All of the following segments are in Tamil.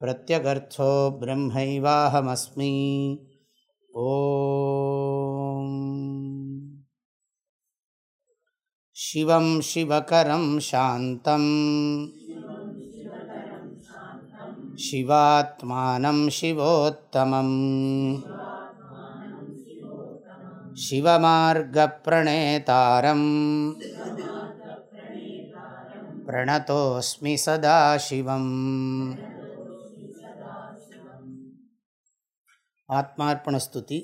प्रत्यगर्थो ब्रह्मैवाहमस्मि। ॐ शिवं शिवकरं शान्तम् शिवात्मानं शिवोत्तमम्। शिवमार्गप्रणेतारम्। प्रणतोऽस्मि सदाशिवम् ஆத்மார்ப்பணஸ்துதி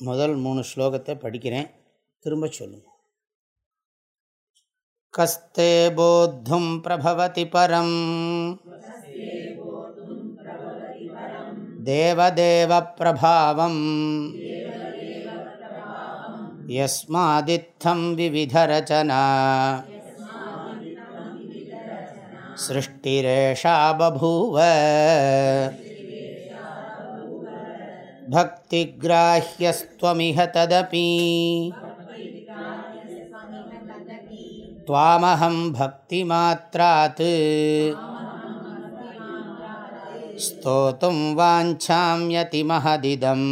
முதல் மூணு ஸ்லோகத்தை படிக்கிறேன் திரும்ப சொல்லுங்க கஸ்தே போத்தும் பிரபவதி பரம் தேவதேவ பிரபாவம் யஸ்மாதித்தம் விவிதரச்சனா सृष्टिरेषा बभूव भक्तिग्राह्यस्त्वमिह तदपि त्वामहं भक्तिमात्रात् स्तोतुं वाञ्छाम्यतिमहदिदम्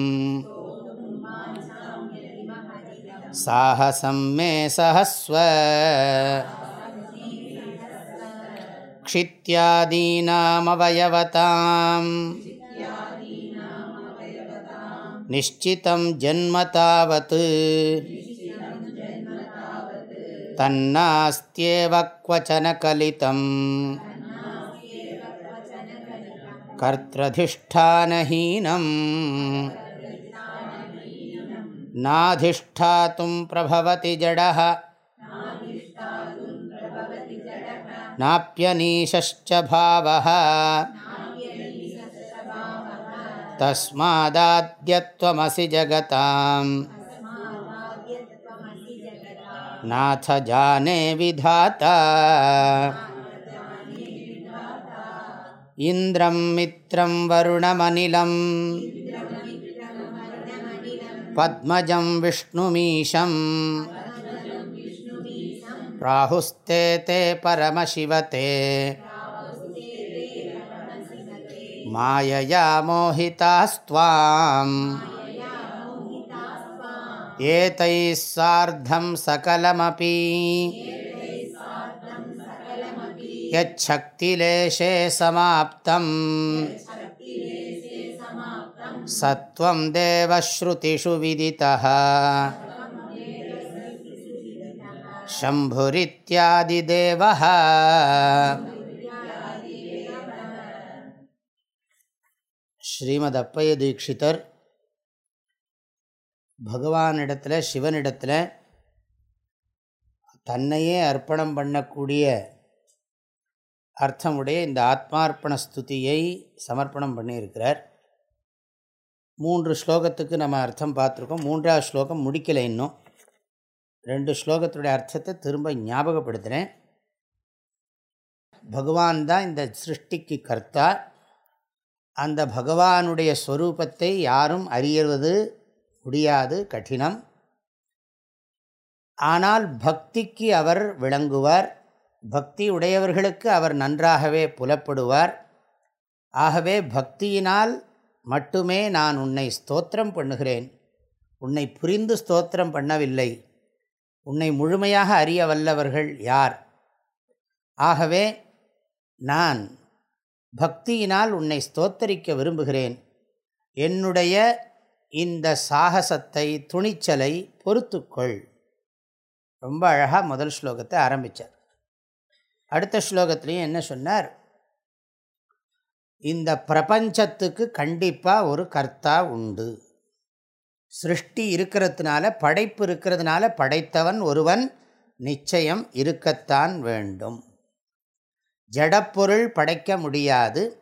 साहसं मे सहस्व क्षित्यादीनामवयवताम् निश्चितं जन्म तावत् तन्नास्त्येव क्वचन कलितम् कर्त्रधिष्ठानहीनम् नाधिष्ठातुं प्रभवति जडः नाप्यनीशश्च भावः तस्मादाद्यत्वमसि जगताम् नाथ जाने विधाता इन्द्रं मित्रं वरुणमनिलं पद्मजं विष्णुमीशम् प्राहुस्ते ते परमशिवते मायया मोहितास्त्वाम् एतैः सार्धं सकलमपि यच्छक्तिलेशे समाप्तम् सत्त्वं देवश्रुतिषु विदितः शम्भुरित्यादिदेवः ஸ்ரீமத் அப்பைய தீட்சிதர் பகவானிடத்தில் சிவனிடத்தில் தன்னையே அர்ப்பணம் பண்ணக்கூடிய அர்த்தமுடைய இந்த ஆத்மார்ப்பண ஸ்துதியை சமர்ப்பணம் பண்ணியிருக்கிறார். மூன்று ஸ்லோகத்துக்கு நம்ம அர்த்தம் பார்த்துருக்கோம். மூன்றாவது ஸ்லோகம் முடிக்கலை இன்னும். ரெண்டு ஸ்லோகத்துடைய அர்த்தத்தை திரும்ப ஞாபகப்படுத்துகிறேன் பகவான் தான் இந்த சிருஷ்டிக்கு கர்த்தா. அந்த பகவானுடைய ஸ்வரூபத்தை யாரும் அறியவது முடியாது கடினம். ஆனால் பக்திக்கு அவர் விளங்குவார். பக்தி உடையவர்களுக்கு அவர் நன்றாகவே புலப்படுவார். ஆகவே பக்தியினால் மட்டுமே நான் உன்னை ஸ்தோத்திரம் பண்ணுகிறேன். உன்னை புரிந்து ஸ்தோத்திரம் பண்ணவில்லை. உன்னை முழுமையாக அறிய வல்லவர்கள் யார்? ஆகவே நான் பக்தியினால் உன்னை ஸ்தோத்தரிக்க விரும்புகிறேன். என்னுடைய இந்த சாகசத்தை துணிச்சலை பொறுத்துக்கொள். ரொம்ப அழகாக முதல் ஸ்லோகத்தை ஆரம்பித்தார் அடுத்த ஸ்லோகத்துலேயும் என்ன சொன்னார்? இந்த பிரபஞ்சத்துக்கு கண்டிப்பாக ஒரு கர்த்தா உண்டு. சிருஷ்டி இருக்கிறதுனால படைப்பு இருக்கிறதுனால படைத்தவன் ஒருவன் நிச்சயம் இருக்கத்தான் வேண்டும். ஜடப்பொருள் படைக்க முடியாது.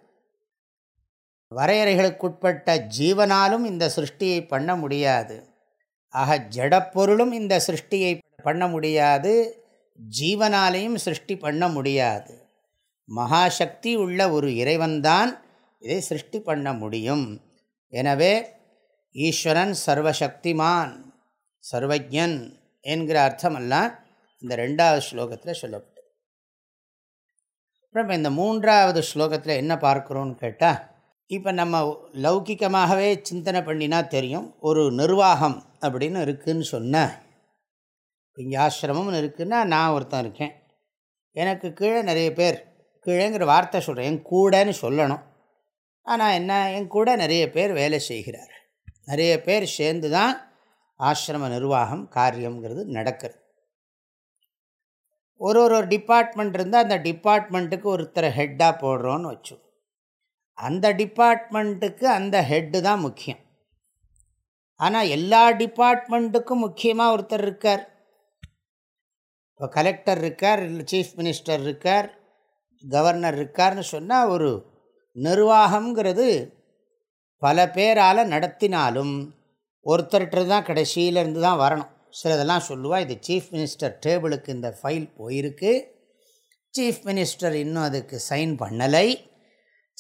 வரையறைகளுக்குட்பட்ட ஜீவனாலும் இந்த சிருஷ்டியை பண்ண முடியாது. ஆக ஜடப்பொருளும் இந்த சிருஷ்டியை பண்ண முடியாது. ஜீவனாலையும் சிருஷ்டி பண்ண முடியாது. மகாசக்தி உள்ள ஒரு இறைவன்தான் இதை சிருஷ்டி பண்ண முடியும். எனவே ஈஸ்வரன் சர்வசக்திமான் சர்வஜன் என்கிற அர்த்தமெல்லாம் இந்த ரெண்டாவது ஸ்லோகத்தில் சொல்லப்படும். அப்புறம் இந்த மூன்றாவது ஸ்லோகத்தில் என்ன பார்க்குறோன்னு கேட்டால் இப்போ நம்ம லௌகிக்கமாகவே சிந்தனை பண்ணினா தெரியும் ஒரு நிர்வாகம் அப்படின்னு இருக்குதுன்னு சொன்னேன் இங்கே ஆசிரமம்னு இருக்குன்னா நான் ஒருத்தன் இருக்கேன். எனக்கு கீழே நிறைய பேர் கீழேங்கிற வார்த்தை சொல்கிறேன் என் கூடன்னு சொல்லணும். ஆனால் என்ன என் கூட நிறைய பேர் வேலை செய்கிறார் நிறைய பேர் சேர்ந்து தான் ஆசிரம நிர்வாகம் காரியங்கிறது நடக்கிறது. ஒரு ஒரு டிபார்ட்மெண்ட் இருந்தால் அந்த டிபார்ட்மெண்ட்டுக்கு ஒருத்தரை ஹெட்டாக போடுறோன்னு வச்சு அந்த டிபார்ட்மெண்ட்டுக்கு அந்த ஹெட்டு தான் முக்கியம். ஆனால் எல்லா டிபார்ட்மெண்ட்டுக்கும் முக்கியமாக ஒருத்தர் இருக்கார். இப்போ கலெக்டர் இருக்கார் சீஃப் மினிஸ்டர் இருக்கார் கவர்னர் இருக்கார்னு சொன்னால் ஒரு நிர்வாகங்கிறது பல பேரால் நடத்தினாலும் ஒருத்தர்கிட்ட தான் கடைசியிலேருந்து தான் வரணும். சிலதெல்லாம் சொல்லுவாள் இது சீஃப் மினிஸ்டர் டேபிளுக்கு இந்த ஃபைல் போயிருக்கு. சீஃப் மினிஸ்டர் இன்னும் அதுக்கு சைன் பண்ணலை.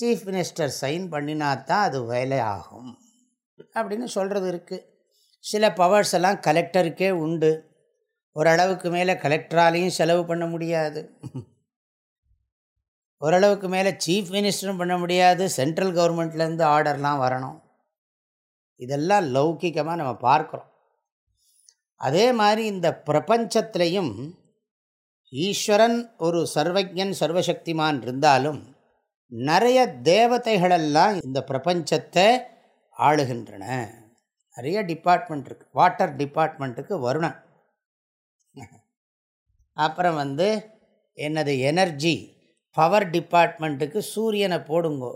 சீஃப் மினிஸ்டர் சைன் பண்ணினா தான் அது வேலை ஆகும் அப்படின்னு சொல்கிறது இருக்குது சில பவர்ஸ் எல்லாம் கலெக்டருக்கே உண்டு. ஓரளவுக்கு மேலே கலெக்டராலையும் செலவு பண்ண முடியாது. ஓரளவுக்கு மேலே சீஃப் மினிஸ்டரும் பண்ண முடியாது. சென்ட்ரல் கவர்மெண்ட்லேருந்து ஆர்டர்லாம் வரணும். இதெல்லாம் லௌக்கிகமாக நம்ம பார்க்குறோம். அதே மாதிரி இந்த பிரபஞ்சத்திலையும் ஈஸ்வரன் ஒரு சர்வஜன் சர்வசக்திமான் இருந்தாலும் நிறைய தேவதைகளெல்லாம் இந்த பிரபஞ்சத்தை ஆளுகின்றன. நிறைய டிபார்ட்மெண்ட் இருக்குது வாட்டர் டிபார்ட்மெண்ட்டுக்கு வருணன். அப்புறம் வந்து என்னது? எனர்ஜி பவர் டிபார்ட்மெண்ட்டுக்கு சூரியனை போடுங்கோ.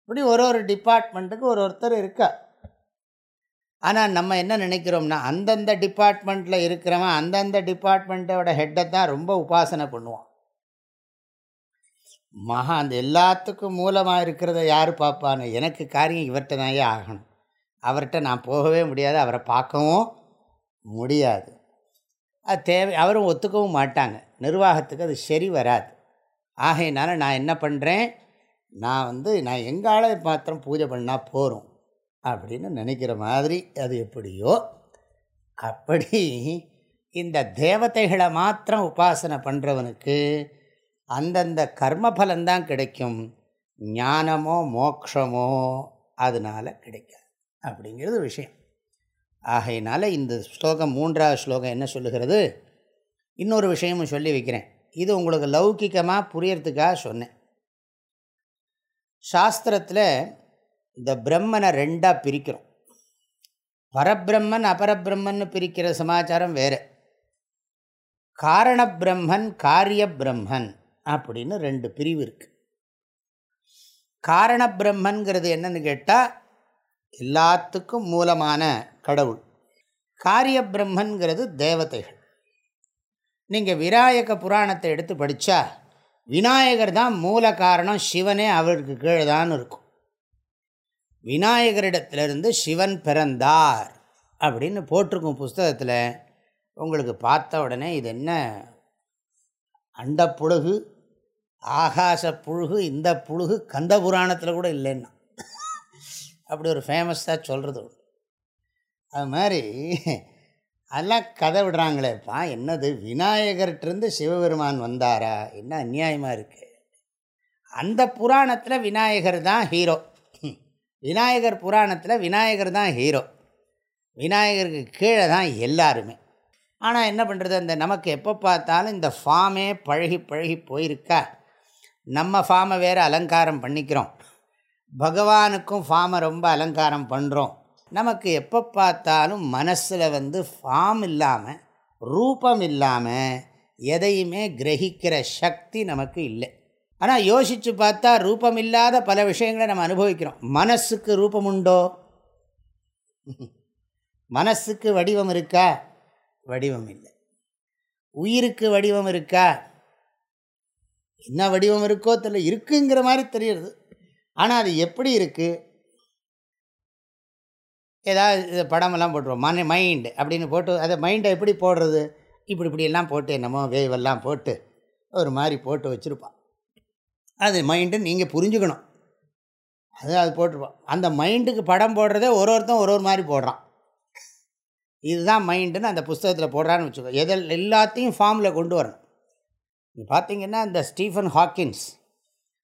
இப்படி ஒரு ஒரு டிபார்ட்மெண்ட்டுக்கு ஒரு ஒருத்தர் இருக்கா ஆனால் நம்ம என்ன நினைக்கிறோம்னா அந்தந்த டிபார்ட்மெண்ட்டில் இருக்கிறவன் அந்தந்த டிபார்ட்மெண்ட்டோட ஹெட்டை தான் ரொம்ப உபாசனை பண்ணுவான். மகா அந்த எல்லாத்துக்கும் மூலமாக இருக்கிறத யார் பார்ப்பான்னு? எனக்கு காரியம் இவர்கிட்ட தானே ஆகணும். அவர்கிட்ட நான் போகவே முடியாது அவரை பார்க்கவும் முடியாது. அது தேவை அவரும் ஒத்துக்கவும் மாட்டாங்க. நிர்வாகத்துக்கு அது சரி வராது. ஆகையினால நான் என்ன பண்ணுறேன் நான் வந்து நான் எங்கால மாத்திரம் பூஜை பண்ணால் போகிறோம் அப்படின்னு நினைக்கிற மாதிரி அது எப்படியோ அப்படி இந்த தேவதைகளை மாத்திரம் உபாசனை பண்ணுறவனுக்கு அந்தந்த கர்மபலந்தான் கிடைக்கும். ஞானமோ மோக்ஷமோ அதனால் கிடைக்காது அப்படிங்கிறது விஷயம். ஆகையினால இந்த ஸ்லோகம் மூன்றாவது ஸ்லோகம் என்ன சொல்லுகிறது? இன்னொரு விஷயமும் சொல்லி வைக்கிறேன். இது உங்களுக்கு லௌகிக்கமாக புரியறதுக்காக சொன்னேன். சாஸ்திரத்தில் இந்த பிரம்மனை ரெண்டாக பிரிக்கிறோம். பரபிரம்மன் அபரபிரம்மன் பிரிக்கிற சமாச்சாரம் வேறு. காரண பிரம்மன் காரிய பிரம்மன் அப்படின்னு ரெண்டு பிரிவு இருக்குது காரண பிரம்மன்கிறது என்னன்னு கேட்டால் எல்லாத்துக்கும் மூலமான கடவுள். காரிய பிரம்மன்கிறது தேவதைகள். நீங்கள் விநாயக புராணத்தை எடுத்து படித்தா விநாயகர் தான் மூல காரணம் சிவனே அவருக்கு கீழே தான் இருக்கும். விநாயகரிடத்திலிருந்து சிவன் பிறந்தார் அப்படின்னு போட்டிருக்கும் புஸ்தகத்தில் உங்களுக்கு பார்த்த உடனே இது என்ன? அண்ட புழுகு ஆகாச புழுகு இந்த புழுகு கந்த புராணத்தில் கூட இல்லைன்னா. அப்படி ஒரு ஃபேமஸாக சொல்கிறது அது மாதிரி அதெல்லாம் கதை விடுறாங்களேப்பா என்னது? விநாயகர்கிட்டருந்து சிவபெருமான் வந்தாரா? என்ன அந்நியாயமாக இருக்குது அந்த புராணத்தில் விநாயகர் தான் ஹீரோ விநாயகர் புராணத்தில் விநாயகர் தான் ஹீரோ விநாயகருக்கு கீழே தான் எல்லாருமே. ஆனால் என்ன பண்ணுறது அந்த நமக்கு எப்போ பார்த்தாலும் இந்த ஃபார்மே பழகி பழகி போயிருக்கா? நம்ம ஃபார்மை வேறு அலங்காரம் பண்ணிக்கிறோம். பகவானுக்கும் ஃபார்மை ரொம்ப அலங்காரம் பண்ணுறோம் நமக்கு எப்போ பார்த்தாலும் மனசில் வந்து ஃபார்ம் இல்லாமல் ரூபம் இல்லாமல் எதையுமே கிரகிக்கிற சக்தி நமக்கு இல்லை. ஆனால் யோசித்து பார்த்தா ரூபம் இல்லாத பல விஷயங்களை நம்ம அனுபவிக்கிறோம். மனசுக்கு ரூபம் உண்டோ மனசுக்கு வடிவம் இருக்கா? வடிவம் இல்லை. உயிருக்கு வடிவம் இருக்கா? என்ன வடிவம் இருக்கோ தெரியல. இருக்குங்கிற மாதிரி தெரியுது ஆனால் அது எப்படி இருக்குது ஏதாவது படமெல்லாம் போட்டுருவோம். மன மைண்டு அப்படின்னு போட்டு அதை மைண்டை எப்படி போடுறது? இப்படி இப்படியெல்லாம் போட்டு என்னமோ வேவெல்லாம் போட்டு ஒரு மாதிரி போட்டு வச்சுருப்பான் அது மைண்டு நீங்கள் புரிஞ்சுக்கணும். அது அது போட்டிருப்போம் அந்த மைண்டுக்கு படம் போடுறதே ஒரு ஒருத்தன் ஒரு ஒரு மாதிரி போடுறான். இதுதான் மைண்டுன்னு அந்த புஸ்தகத்தில் போடுறான்னு வச்சுக்கோ. எதில் எல்லாத்தையும் ஃபார்மில் கொண்டு வரணும். நீ பார்த்தீங்கன்னா இந்த ஸ்டீஃபன் ஹாக்கின்ஸ்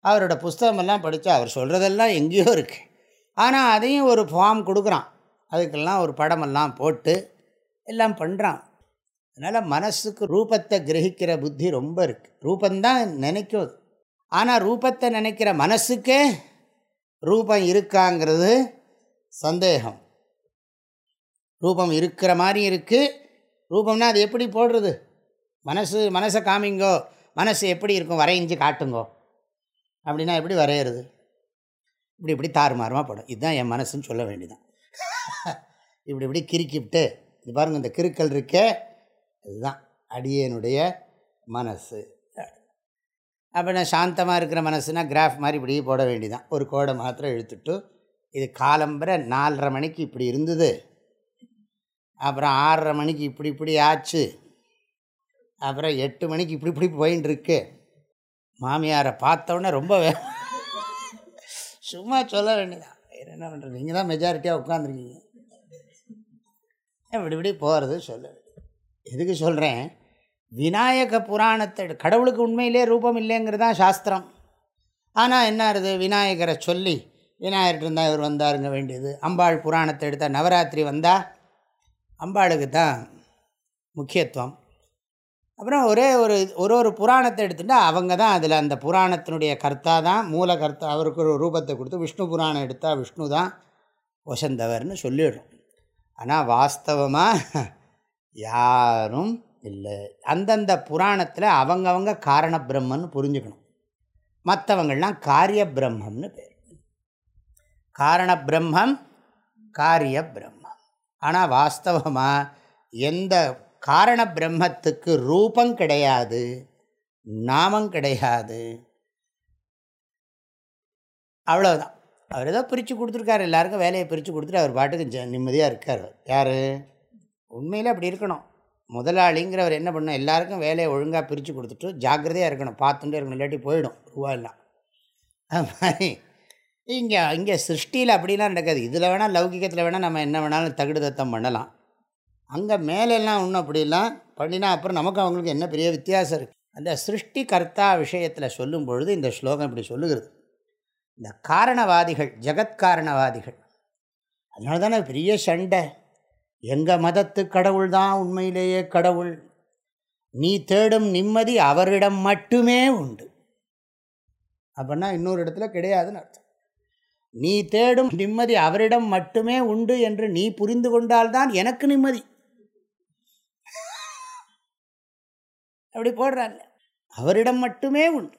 அவரோட புஸ்தகமெல்லாம் படித்தா அவர் சொல்கிறதெல்லாம் எங்கேயோ இருக்குது ஆனால் அதையும் ஒரு ஃபார்ம் கொடுக்குறான். அதுக்கெல்லாம் ஒரு படமெல்லாம் போட்டு எல்லாம் பண்ணுறான் அதனால் மனசுக்கு ரூபத்தை கிரகிக்கிற புத்தி ரொம்ப இருக்குது ரூபந்தான் நினைக்கும் ஆனால் ரூபத்தை நினைக்கிற மனசுக்கே ரூபம் இருக்காங்கிறது சந்தேகம். ரூபம் இருக்கிற மாதிரி இருக்குது ரூபம்னா அது எப்படி போடுறது? மனசு மனசை காமிங்கோ மனசு எப்படி இருக்கும்? வரைஞ்சி காட்டுங்கோ. அப்படின்னா எப்படி வரைகிறது இப்படி இப்படி தாறுமாறுமாக போடும். இதுதான் என் மனசுன்னு சொல்ல வேண்டியதான் இப்படி இப்படி கிறுக்கிவிட்டு இது பாருங்கள் இந்த கிறுக்கல் இருக்கே இதுதான் அடியனுடைய மனசு. அப்போ நான் சாந்தமாக இருக்கிற மனசுனால் கிராஃப் மாதிரி இப்படி போட வேண்டிதான். ஒரு கோடை மாத்திரம் இழுத்துட்டு இது காலம்பரை நாலரை மணிக்கு இப்படி இருந்தது. அப்புறம் ஆறரை மணிக்கு இப்படி இப்படி ஆச்சு. அப்புறம் எட்டு மணிக்கு இப்படி இப்படி போயின்னு இருக்கு. மாமியாரை பார்த்தோன்னே ரொம்ப வே- சும்மா சொல்ல வேண்டியதான் வேறு என்ன பண்ணுறது நீங்கள் தான் மெஜாரிட்டியாக உட்காந்துருக்கீங்க இப்படி இப்படி போகிறது சொல்ல. எதுக்கு சொல்கிறேன் விநாயக புராணத்தை எடு- கடவுளுக்கு உண்மையிலே ரூபம் இல்லைங்கிறது தான் சாஸ்திரம். ஆனால் என்ன ஆகுது விநாயகரை சொல்லி விநாயகர் இருந்தால் இவர் வந்தாருங்க வேண்டியது. அம்பாள் புராணத்தை எடுத்தால் நவராத்திரி வந்தால் அம்பாளுக்கு தான் முக்கியத்துவம். அப்புறம் ஒரே ஒரு ஒரு ஒரு புராணத்தை எடுத்துட்டால் அவங்க தான் அதில் அந்த புராணத்தினுடைய கர்த்தா தான் மூல கர்த்தா அவருக்கு ஒரு ரூபத்தை கொடுத்து விஷ்ணு புராணம் எடுத்தால் விஷ்ணு தான் வசந்தவர்னு சொல்லிடுறோம். ஆனால் வாஸ்தவமாக யாரும் இல்லை. அந்தந்த புராணத்தில் அவங்கவங்க காரண பிரம்மன்னு புரிஞ்சுக்கணும். மற்றவங்கள்லாம் காரிய பிரம்மம்னு பேர். காரண பிரம்மம் காரிய பிரம்மம் ஆனால் வாஸ்தவமாக எந்த காரண பிரம்மத்துக்கு ரூபம் கிடையாது நாமம் கிடையாது. அவ்வளோதான் அவர் ஏதோ பிரித்து கொடுத்துருக்காரு. எல்லாருக்கும் வேலையை பிரித்து கொடுத்துட்டு அவர் பாட்டுக்கு நிம்மதியாக இருக்கார். யார்? உண்மையில் அப்படி இருக்கணும். முதலாளிங்கிறவர் என்ன பண்ணணும்? எல்லாருக்கும் வேலையை ஒழுங்காக பிரித்து கொடுத்துட்டு ஜாக்கிரதையாக இருக்கணும். பார்த்துட்டே இருக்கணும். இல்லாட்டி போயிடும். ரூபாயெல்லாம். அது மாதிரி. இங்கே இங்கே சிருஷ்டியில் அப்படிலாம் நடக்காது. இதில் வேணால் லௌகிகத்தில் வேணால் நம்ம என்ன வேணாலும் தகுடு தத்தம் பண்ணலாம். அங்கே மேலெல்லாம் ஒன்றும் அப்படிலாம் பண்ணினா அப்புறம் நமக்கு அவங்களுக்கு என்ன பெரிய வித்தியாசம் இருக்குது அந்த சிருஷ்டி கர்த்தா விஷயத்தில் சொல்லும் பொழுது இந்த ஸ்லோகம் இப்படி சொல்லுகிறது. இந்த காரணவாதிகள் ஜெகத்காரணவாதிகள் அதனால தானே பெரிய சண்டை. எங்கள் மதத்து கடவுள் தான் உண்மையிலேயே கடவுள். நீ தேடும் நிம்மதி அவரிடம் மட்டுமே உண்டு. அப்படின்னா இன்னொரு இடத்துல கிடையாதுன்னு அர்த்தம். நீ தேடும் நிம்மதி அவரிடம் மட்டுமே உண்டு என்று நீ புரிந்து கொண்டால்தான் எனக்கு நிம்மதி. அப்படி போடுறாங்க. அவரிடம் மட்டுமே உண்டு.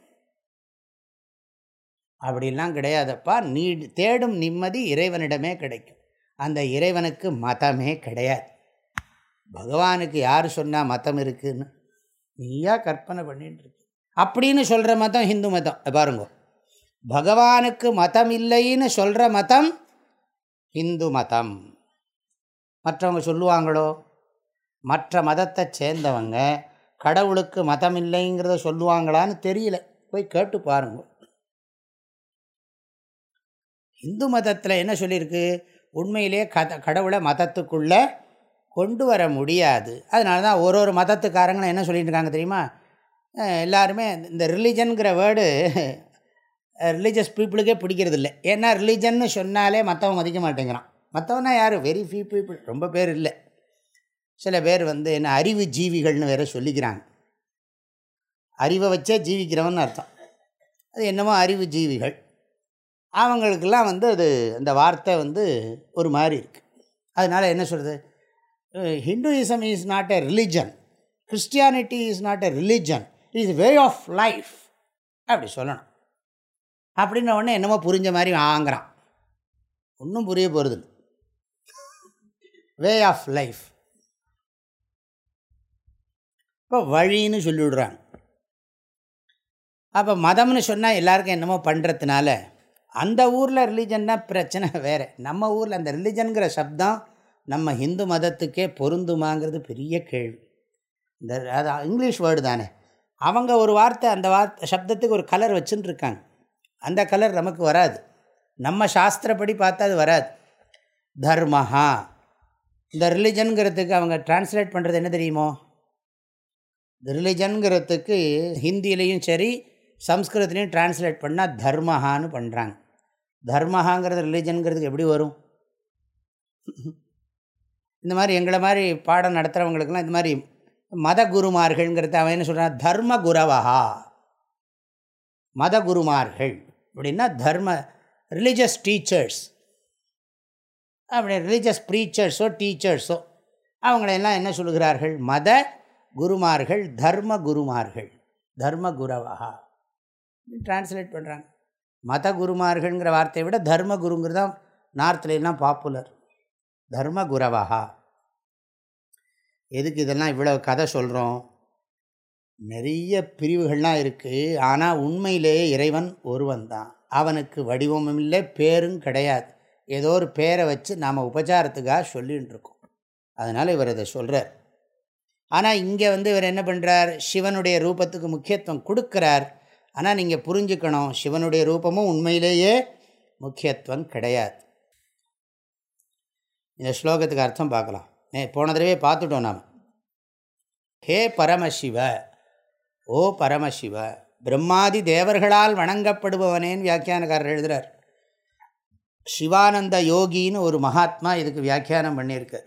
அப்படிலாம் கிடையாதப்பா. நீ தேடும் நிம்மதி இறைவனிடமே கிடைக்கும். அந்த இறைவனுக்கு மதமே கிடையாது. பகவானுக்கு யார் சொன்னால் மதம் இருக்குன்னு? நீயா கற்பனை பண்ணிட்டு இருக்கு அப்படின்னு சொல்கிற மதம் ஹிந்து மதம். பாருங்க. பகவானுக்கு மதம் இல்லைன்னு சொல்கிற மதம் ஹிந்து மதம். மற்றவங்க சொல்லுவாங்களோ? மற்ற மதத்தை சேர்ந்தவங்க கடவுளுக்கு மதம் இல்லைங்கிறத சொல்லுவாங்களான்னு தெரியல. போய் கேட்டு பாருங்க. இந்து மதத்தில் என்ன சொல்லியிருக்கு? உண்மையிலே கத கடவுளை மதத்துக்குள்ளே கொண்டு வர முடியாது. அதனால தான் ஒரு ஒரு மதத்துக்காரங்களும் என்ன சொல்லிட்டு இருக்காங்க தெரியுமா? எல்லாருமே இந்த ரிலிஜன்கிற வேர்டு ரிலீஜியஸ் பீப்புளுக்கே பிடிக்கிறது இல்லை ஏன்னா ரிலீஜன்னு சொன்னாலே மற்றவன் மதிக்க மாட்டேங்கிறான். மற்றவனா யார்? வெரி ஃபியூ பீப்புள் ரொம்ப பேர் இல்லை. சில பேர் வந்து என்ன அறிவு ஜீவிகள்னு வேற சொல்லிக்கிறாங்க. அறிவை வச்சே ஜீவிக்கிறவன் அர்த்தம். அது என்னமோ அறிவு ஜீவிகள். அவங்களுக்கெல்லாம் வந்து அது அந்த வார்த்தை வந்து ஒரு மாதிரி இருக்குது அதனால் என்ன சொல்கிறது Hinduism is not a religion Christianity is not a religion is way of life அப்படி சொல்லணும். அப்படின்ன உடனே என்னமோ புரிஞ்ச மாதிரி வாங்குறான் ஒன்றும் புரிய போகிறது வே ஆஃப் லைஃப் இப்போ வழின்னு சொல்லிவிடுறாங்க. அப்போ மதம்னு சொன்னால் எல்லாருக்கும் என்னமோ பண்ணுறதுனால அந்த ஊரில் ரிலீஜன்னா பிரச்சனை வேறு. நம்ம ஊரில் அந்த ரிலீஜனுங்கிற சப்தம் நம்ம ஹிந்து மதத்துக்கே பொருந்துமாங்கிறது பெரிய கேள்வி. இந்த அது இங்கிலீஷ் வேர்டு தானே. அவங்க ஒரு வார்த்தை அந்த வார்த்தை சப்தத்துக்கு ஒரு கலர் வச்சுன்னு இருக்காங்க அந்த கலர் நமக்கு வராது. நம்ம சாஸ்திரப்படி பார்த்தா அது வராது. தர்மஹா. இந்த ரிலிஜனுங்கிறதுக்கு அவங்க டிரான்ஸ்லேட் பண்ணுறது என்ன தெரியுமோ? ரிலிஜனுங்கிறதுக்கு ஹிந்திலையும் சரி சம்ஸ்கிருதத்துலேயும் டிரான்ஸ்லேட் பண்ணால் தர்மஹான்னு பண்ணுறாங்க தர்மஹாங்கிறது ரிலீஜனுங்கிறதுக்கு எப்படி வரும்? இந்த மாதிரி எங்களை மாதிரி பாடம் நடத்துகிறவங்களுக்கெல்லாம் இந்த மாதிரி மத குருமார்கள்ங்கிறது அவன் என்ன சொல்கிறான் தர்ம குரவஹா மத குருமார்கள் அப்படின்னா தர்ம ரிலீஜியஸ் டீச்சர்ஸ் அப்படி ரிலீஜியஸ் ப்ரீச்சர்ஸோ டீச்சர்ஸோ அவங்களெல்லாம் என்ன சொல்கிறார்கள் மத குருமார்கள் தர்ம குருமார்கள் தர்ம குரவஹா டிரான்ஸ்லேட் பண்ணுறாங்க மத குருமார்கள்ங்கிற வார்த்தையை விட தர்ம குருங்கிறது தான் நார்த்லாம் பாப்புலர் தர்ம குரவஹா. எதுக்கு இதெல்லாம் இவ்வளோ கதை சொல்கிறோம் நிறைய பிரிவுகள்லாம் இருக்குது ஆனால் உண்மையிலேயே இறைவன் ஒருவன் தான். அவனுக்கு வடிவமும் இல்லை பேரும் கிடையாது. ஏதோ ஒரு பேரை வச்சு நாம் உபச்சாரத்துக்காக சொல்லிகிட்டு இருக்கோம். அதனால் இவர் இதை சொல்கிறார் ஆனால் இங்கே வந்து இவர் என்ன பண்ணுறார் சிவனுடைய ரூபத்துக்கு முக்கியத்துவம் கொடுக்குறார். ஆனால் நீங்கள் புரிஞ்சுக்கணும் சிவனுடைய ரூபமும் உண்மையிலேயே முக்கியத்துவம் கிடையாது. இந்த ஸ்லோகத்துக்கு அர்த்தம் பார்க்கலாம். நே போன தடவை பார்த்துட்டோம் நாம். ஹே பரமசிவ ஓ பரமசிவ பிரம்மாதி தேவர்களால் வணங்கப்படுபவனேன்னு வியாக்கியானக்காரர் எழுதுகிறார் சிவானந்த யோகின்னு ஒரு மகாத்மா இதுக்கு வியாக்கியானம் பண்ணியிருக்கார்.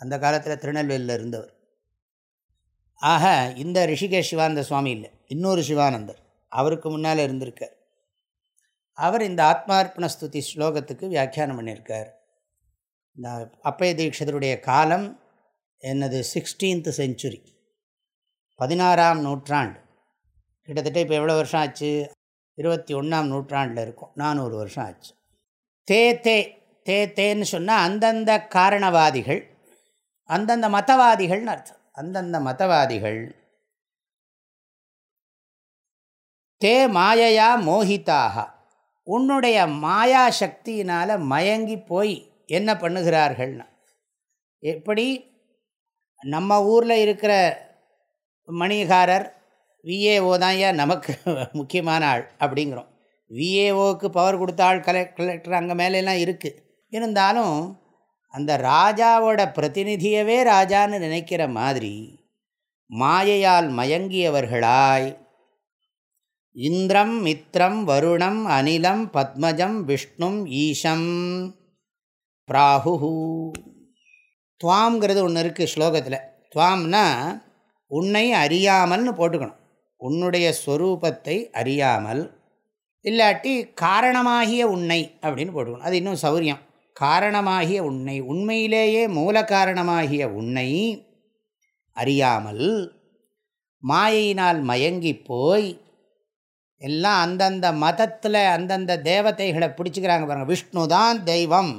அந்த காலத்தில் திருநெல்வேலியில் இருந்தவர். ஆக இந்த ரிஷிகேஷ் சிவானந்த சுவாமி இல்லை இன்னொரு சிவானந்தர். அவருக்கு முன்னால் இருந்திருக்கார். அவர் இந்த ஆத்மார்ப்பண ஸ்துதி ஸ்லோகத்துக்கு வியாக்கியானம் பண்ணியிருக்கார். இந்த அப்பய தீட்சிதருடைய காலம் என்னது? சிக்ஸ்டீன்த் செஞ்சுரி பதினாறாம் நூற்றாண்டு. கிட்டத்தட்ட இப்போ எவ்வளோ வருஷம் ஆச்சு? இருபத்தி ஒன்றாம் நூற்றாண்டில் இருக்கும். நானூறு வருஷம் ஆச்சு. தே தே தே தேன்னு சொன்னால் அந்தந்த காரணவாதிகள் அந்தந்த மதவாதிகள்னு அர்த்தம். அந்தந்த மதவாதிகள் தே மாயையா மோகிதாக உன்னுடைய மாயா சக்தியினால் மயங்கி போய் என்ன பண்ணுகிறார்கள்னா எப்படி நம்ம ஊரில் இருக்கிற மணிகாரர் விஏஓ தான் ஏன் நமக்கு முக்கியமான ஆள் அப்படிங்கிறோம். விஏஓக்கு பவர் கொடுத்த ஆள் கலெக் கலெக்டர் அங்கே மேலெல்லாம் இருக்குது இருந்தாலும் அந்த ராஜாவோட பிரதிநிதியவே ராஜான்னு நினைக்கிற மாதிரி மாயையால் மயங்கியவர்களாய் இந்திரம் மித்ரம் வருணம் அனிலம் பத்மஜம் விஷ்ணும் ஈஷம். பிராகு துவாம்ங்கிறது ஒன்று இருக்குது ஸ்லோகத்தில். துவாம்னா உன்னை அறியாமல்னு போட்டுக்கணும். உன்னுடைய ஸ்வரூபத்தை அறியாமல் இல்லாட்டி காரணமாகிய உன்னை அப்படின்னு போட்டுக்கணும். அது இன்னும் சௌரியம். காரணமாகிய உன்னை உண்மையிலேயே மூல காரணமாகிய உன்னை அறியாமல் மாயையினால் மயங்கி போய் எல்லாம் அந்தந்த மதத்தில் அந்தந்த தேவதைகளை பிடிச்சிக்கிறாங்க பாருங்கள் விஷ்ணு தான் தெய்வம்.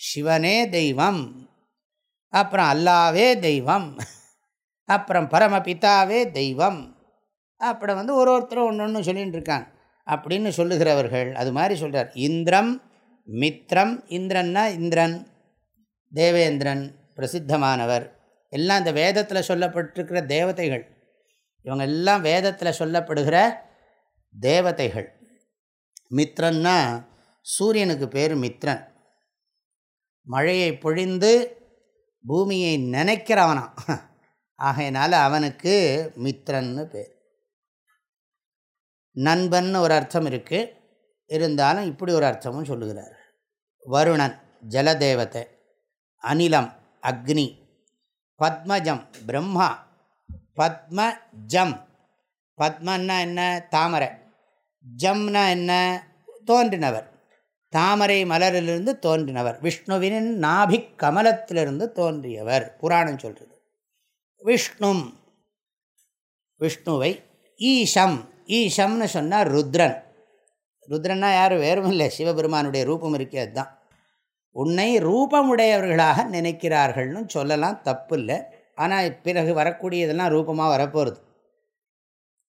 சிவனே தெய்வம். அப்புறம் அல்லாவே தெய்வம். அப்புறம் பரமபிதாவே தெய்வம். அப்புறம் வந்து ஒரு ஒருத்தரும் ஒன்று ஒன்று சொல்லிகிட்டு இருக்காங்க. அப்படின்னு சொல்லுகிறவர்கள் அது மாதிரி சொல்கிறார் இந்திரம் மித்ரம் இந்திரன்னா இந்திரன் தேவேந்திரன் பிரசித்தமானவர். எல்லாம் இந்த வேதத்தில் சொல்லப்பட்டிருக்கிற தேவதைகள். இவங்க எல்லாம் வேதத்தில் சொல்லப்படுகிற தேவதைகள். மித்ரன்னா சூரியனுக்கு பேர் மித்ரன். மழையை பொழிந்து பூமியை நினைக்கிறவனாம் ஆகையினால அவனுக்கு மித்ரன்னு பேர். நண்பன் ஒரு அர்த்தம் இருக்குது இருந்தாலும் இப்படி ஒரு அர்த்தமும் சொல்லுகிறார். வருணன் ஜலதேவத்தை அனிலம் அக்னி. பத்மஜம் பிரம்மா. பத்மஜம். பத்மன்னா என்ன? தாமரை. ஜம்னா என்ன? தோன்றினவர். தாமரை மலரிலிருந்து தோன்றினவர். விஷ்ணுவின் நாபிக் கமலத்திலிருந்து தோன்றியவர். புராணம் சொல்கிறது விஷ்ணும். விஷ்ணுவை ஈஷம். ஈஷம்னு சொன்னால் ருத்ரன். ருத்ரன்னா யாரும் வேறும் இல்லை. சிவபெருமானுடைய ரூபம் இருக்கே அதுதான். உன்னை ரூபமுடையவர்களாக நினைக்கிறார்கள்னு சொல்லலாம். தப்பு இல்லை. ஆனால் பிறகு வரக்கூடியதெல்லாம் ரூபமாக வரப்போகிறது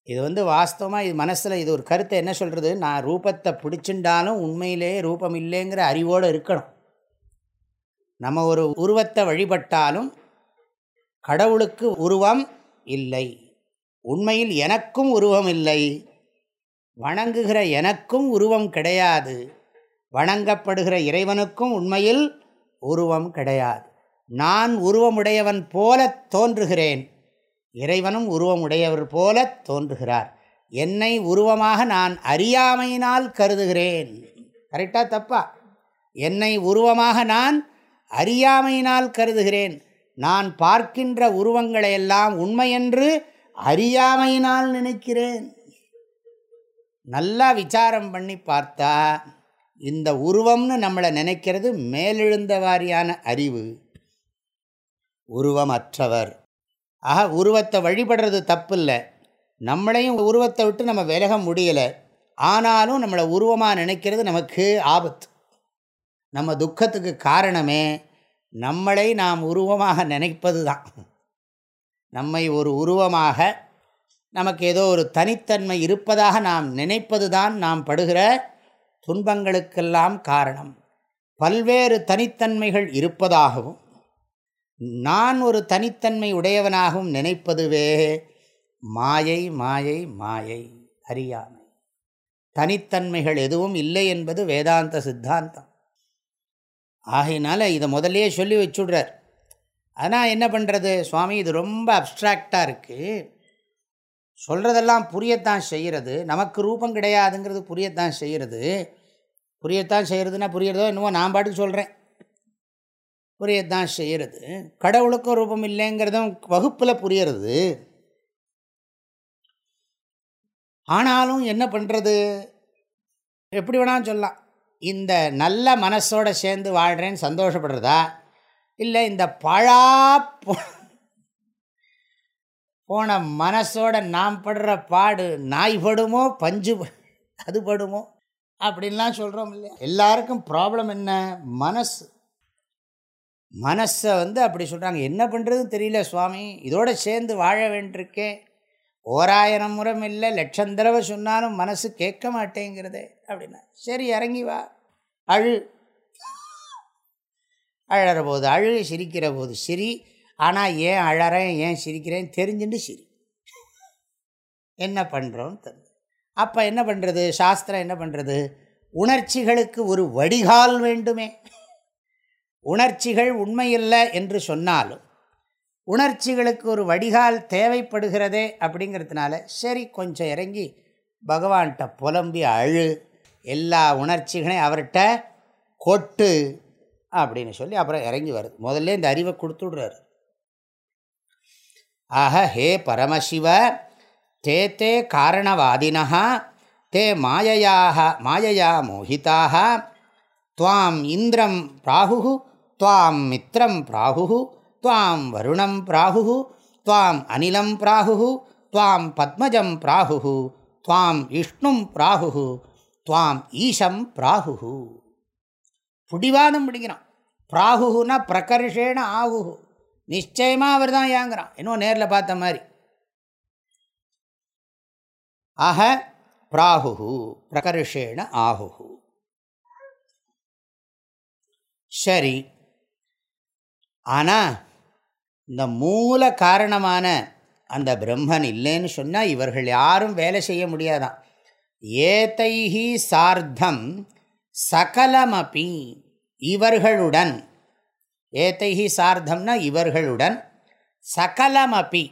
இது வந்து வாஸ்தவமாக இது மனசில் இது ஒரு கருத்தை என்ன சொல்கிறது நான் ரூபத்தை பிடிச்சிண்டாலும் உண்மையிலே ரூபம் இல்லைங்கிற அறிவோடு இருக்கணும். நம்ம ஒரு உருவத்தை வழிபட்டாலும் கடவுளுக்கு உருவம் இல்லை. உண்மையில் எனக்கும் உருவம் இல்லை. வணங்குகிற எனக்கும் உருவம் கிடையாது. வணங்கப்படுகிற இறைவனுக்கும் உண்மையில் உருவம் கிடையாது. நான் உருவமுடையவன் போல தோன்றுகிறேன். இறைவனும் உருவமுடையவர் போல தோன்றுகிறார். என்னை உருவமாக நான் அறியாமையினால் கருதுகிறேன். கரெக்டாக தப்பா? என்னை உருவமாக நான் அறியாமையினால் கருதுகிறேன். நான் பார்க்கின்ற உருவங்களையெல்லாம் உண்மையென்று அறியாமையினால் நினைக்கிறேன். நல்லா விசாரம் பண்ணி பார்த்தா இந்த உருவம்னு நம்மளை நினைக்கிறது மேலெழுந்த வாரியான அறிவு. உருவமற்றவர். ஆக உருவத்தை வழிபடுறது தப்பு இல்லை நம்மளையும் உருவத்தை விட்டு நம்ம விலக முடியலை. ஆனாலும் நம்மளை உருவமாக நினைக்கிறது நமக்கு ஆபத்து. நம்ம துக்கத்துக்கு காரணமே நம்மளை நாம் உருவமாக நினைப்பது தான் நம்மை ஒரு உருவமாக நமக்கு ஏதோ ஒரு தனித்தன்மை இருப்பதாக நாம் நினைப்பது தான் நாம் படுகிற துன்பங்களுக்கெல்லாம் காரணம். பல்வேறு தனித்தன்மைகள் இருப்பதாகவும் நான் ஒரு தனித்தன்மை உடையவனாகவும் நினைப்பதுவே மாயை மாயை மாயை அறியாமை. தனித்தன்மைகள் எதுவும் இல்லை என்பது வேதாந்த சித்தாந்தம். ஆகையினால இதை முதல்லையே சொல்லி வச்சுடுறார். ஆனால் என்ன பண்ணுறது சுவாமி இது ரொம்ப அப்ட்ராக்டாக இருக்குது சொல்கிறதெல்லாம் புரியத்தான் செய்கிறது. நமக்கு ரூபம் கிடையாதுங்கிறது புரியத்தான் செய்கிறது. புரியத்தான் செய்கிறதுனா புரியறதோ என்னவோ நான் பாட்டுக்கு சொல்கிறேன் புரியத்தான் செய்கிறது கடவுளுக்கும் ரூபம் இல்லைங்கிறதும் வகுப்பில் புரியறது. ஆனாலும் என்ன பண்ணுறது எப்படி வேணாலும் சொல்லலாம். இந்த நல்ல மனசோடு சேர்ந்து வாழ்கிறேன்னு சந்தோஷப்படுறதா? இல்லை இந்த பழா போன மனசோட நாம் படுற பாடு நாய் படுமோ பஞ்சு அது படுமோ? அப்படின்லாம் சொல்கிறோம் இல்லையா? எல்லாருக்கும் ப்ராப்ளம் என்ன? மனசு. மனசை வந்து அப்படி சொல்கிறாங்க என்ன பண்ணுறதுன்னு தெரியல சுவாமி. இதோடு சேர்ந்து வாழ வேண்டியிருக்கேன் ஓராயிரம் முறம் இல்லை. லட்சம் தடவை சொன்னாலும் மனசு கேட்க மாட்டேங்கிறதே அப்படின்னா சரி இறங்கி வா. அழு. அழற போது அழு சிரிக்கிற போது சிரி. ஆனால் ஏன் அழறேன் ஏன் சிரிக்கிறேன் தெரிஞ்சுட்டு சிரி. என்ன பண்ணுறோன்னு தெரிஞ்சு. அப்போ என்ன பண்ணுறது சாஸ்திரம் என்ன பண்ணுறது உணர்ச்சிகளுக்கு ஒரு வடிகால் வேண்டுமே. உணர்ச்சிகள் உண்மையில்லை என்று சொன்னாலும் உணர்ச்சிகளுக்கு ஒரு வடிகால் தேவைப்படுகிறதே அப்படிங்கிறதுனால சரி கொஞ்சம் இறங்கி பகவான்கிட்ட புலம்பி அழு எல்லா உணர்ச்சிகளையும் அவர்கிட்ட கொட்டு அப்படின்னு சொல்லி அப்புறம் இறங்கி வருது. முதல்ல இந்த அறிவை கொடுத்துடுறாரு. ஆக ஹே பரமசிவ தே தே காரணவாதினா தே மாயையாக மாயையா மோகிதாக துவாம் இந்திரம் பிராகு துவாம் மித்திரம் பிராகு துவாம் வருணம் பிராகு துவாம் அனிலம் பிராகு துவாம் பத்மஜம் பிராகு துவாம் விஷ்ணும் பிராகு துவாம் ஈஷம் பிராகு புடிவாதம் பிடிக்கிறான். பிராகுனா பிரகர்ஷேன ஆகு நிச்சயமாக அவர் தான் ஏங்குறான். இன்னும் நேரில் பார்த்த மாதிரி. ஆக பிராகு பிரகர்ஷேன ஆகு சரி. ஆனால் இந்த மூல காரணமான அந்த பிரம்மன் இல்லைன்னு சொன்னால் இவர்கள் யாரும் வேலை செய்ய முடியாதான். ஏதைஹி சார்த்தம் சகலமபி இவர்களுடன். ஏத்தைஹி சார்த்தம்னா இவர்களுடன். சகலமபி.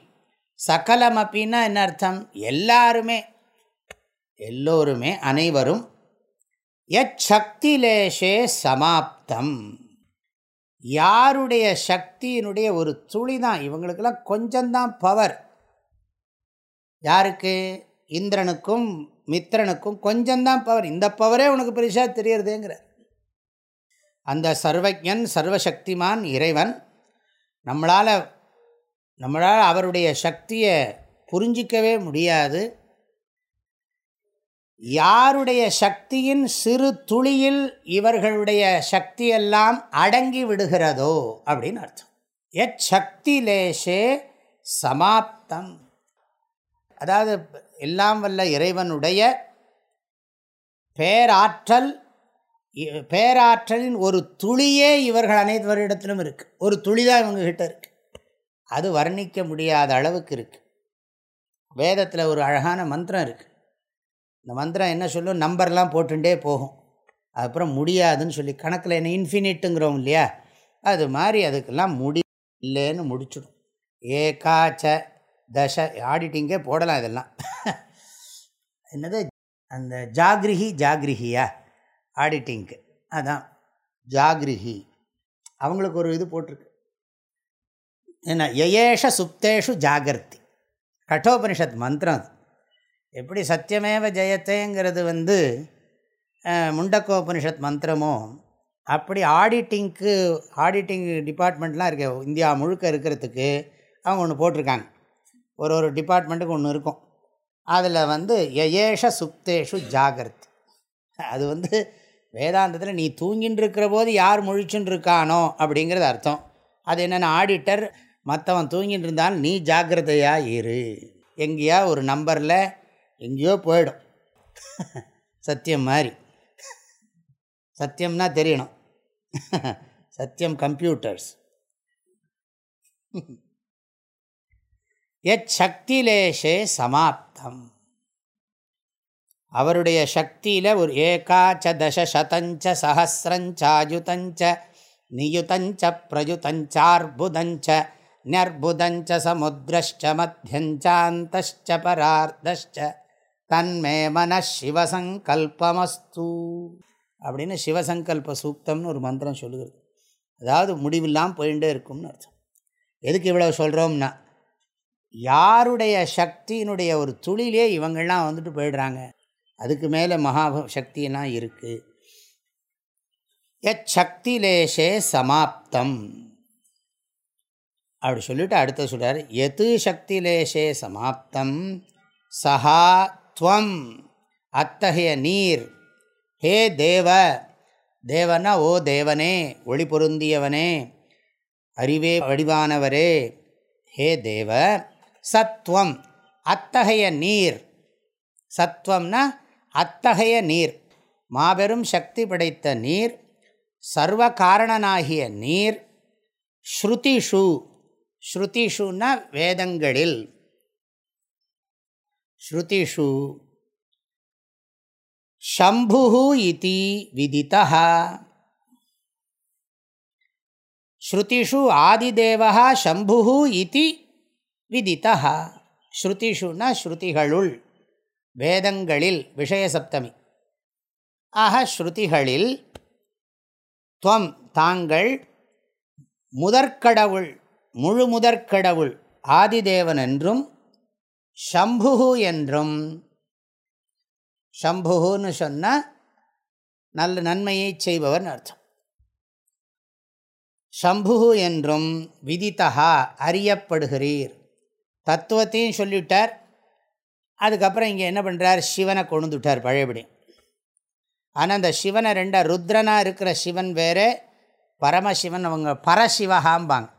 சகலமப்பின்னா என்ன அர்த்தம்? எல்லாருமே. எல்லோருமே அனைவரும். எச்சக்திலேஷே சமாப்தம். யாருடைய சக்தியினுடைய ஒரு துளி தான் இவங்களுக்கெல்லாம் கொஞ்சம்தான் பவர் யாருக்கு? இந்திரனுக்கும் மித்திரனுக்கும் கொஞ்சம்தான் பவர் இந்த பவரே உனக்கு பெருசாக தெரியறதேங்கிற அந்த சர்வஜன் சர்வசக்திமான் இறைவன் நம்மளால் நம்மளால் அவருடைய சக்தியை புரிஞ்சிக்கவே முடியாது. யாருடைய சக்தியின் சிறு துளியில் இவர்களுடைய சக்தியெல்லாம் அடங்கி விடுகிறதோ அப்படின்னு அர்த்தம். எச் சக்தி லேசே சமாப்தம். அதாவது எல்லாம் வல்ல இறைவனுடைய பேராற்றல் பேராற்றலின் ஒரு துளியே இவர்கள் அனைவரிடத்திலும் இருக்குது ஒரு துளி தான் இவங்ககிட்ட இருக்குது அது வர்ணிக்க முடியாத அளவுக்கு இருக்குது வேதத்தில் ஒரு அழகான மந்திரம் இருக்குது இந்த மந்திரம் என்ன சொல்லும்? நம்பர்லாம் போட்டுட்டே போகும். அப்புறம் முடியாதுன்னு சொல்லி கணக்கில் என்ன இன்ஃபினிட்டுங்கிறோம் இல்லையா? அது மாதிரி அதுக்கெல்லாம் முடி இல்லைன்னு முடிச்சிடும். ஏகாச்ச தச ஆடிட்டிங்கே போடலாம் இதெல்லாம். என்னது? அந்த ஜாகிரிஹி ஜாகிரிஹியா? ஆடிட்டிங்க்கு அதான். ஜாகிரிஹி. அவங்களுக்கு ஒரு இது போட்டிருக்கு. என்ன? யயேஷ சுப்தேஷு ஜாகிரதி கட்டோபனிஷத் மந்திரம் அது. எப்படி சத்தியமேவ ஜெயத்தேங்கிறது வந்து முண்டக்கோபனிஷத் மந்திரமோ அப்படி ஆடிட்டிங்க்கு ஆடிட்டிங் டிபார்ட்மெண்ட்லாம் இருக்கு இந்தியா முழுக்க இருக்கிறதுக்கு அவங்க ஒன்று போட்டிருக்காங்க. ஒரு ஒரு டிபார்ட்மெண்ட்டுக்கு ஒன்று இருக்கும். அதில் வந்து யயேஷ சுப்தேஷு ஜாகிரத். அது வந்து வேதாந்தத்தில் நீ தூங்கின்னு இருக்கிற போது யார் முழிச்சுன்னு இருக்கானோ அப்படிங்கிறது அர்த்தம். அது என்னென்ன ஆடிட்டர் மற்றவன் தூங்கிட்டு இருந்தாலும் நீ ஜாக்கிரதையாக இரு. எங்கேயா ஒரு நம்பரில் எங்கேயோ போயிடும். சத்தியம் மாதிரி. சத்தியம்னா தெரியணும். சத்தியம் கம்ப்யூட்டர்ஸ். எச் சக்திலேஷே சமாப்தம். அவருடைய சக்தியில் ஒரு ஏகாச்ச தசசதஞ்ச சஹசிரஞ்சாயுதஞ்ச நியுதஞ்ச பிரயுதஞ்சார்புதஞ்ச நர்புதஞ்ச சமுதிரஷ்ட மத்தியஞ்சாந்தஷ்ட பரார்த்தஷ்ட தன்மே மன சிவசங்கல்பமஸ்து. அப்படின்னு சிவசங்கல்ப சூக்தம்னு ஒரு மந்திரம் சொல்லுகிறது. அதாவது முடிவில்லாமல் போயிட்டே இருக்கும்னு அர்த்தம். எதுக்கு இவ்வளோ சொல்கிறோம்னா யாருடைய சக்தியினுடைய ஒரு துளிலே இவங்கள்லாம் வந்துட்டு போயிடுறாங்க. அதுக்கு மேலே மகா சக்தியெல்லாம் இருக்குது எச் சக்திலேஷே சமாப்தம். அப்படி சொல்லிவிட்டு அடுத்த சொல்கிறார் எது சக்திலேஷே சமாப்தம்? சஹா துவம் அத்தகைய நீர். ஹே தேவ தேவனா ஓ தேவனே ஒளி பொருந்தியவனே அறிவே வடிவானவரே. ஹே தேவ சத்வம் அத்தகைய நீர். சத்வம்னா அத்தகைய நீர். மாபெரும் சக்தி படைத்த நீர் சர்வ காரணனாகிய நீர். ஸ்ருதிஷு ஸ்ருதிஷுன்னா வேதங்களில். ஸ்ருதிஷு ஷம்பு இதி விதித்தா ஸ்ருதிஷு ஆதிதேவா ஷம்பு இது விதித்தா ஸ்ருதிஷுன்னா ஸ்ருதிகளுள் வேதங்களில் விஷயசப்தமி. ஆக ஸ்ருதிகளில் துவம் தாங்கள் முதற்கடவுள் முழு முதற்கடவுள் ஆதிதேவன் என்றும் சம்பு என்றும் சம்புன்னு சொன்னால் நல்ல நன்மையை செய்பவர்னு அர்த்தம். சம்பு என்றும் விதித்தகா அறியப்படுகிறீர். தத்துவத்தையும் சொல்லிவிட்டார். அதுக்கப்புறம் இங்கே என்ன பண்ணுறார் சிவனை கொண்டுட்டார் பழையபடி. ஆனால் அந்த சிவனை ரெண்டா ருத்ரனாக இருக்கிற சிவன் வேறு பரமசிவன் அவங்க பரசிவகாம்பாங்க.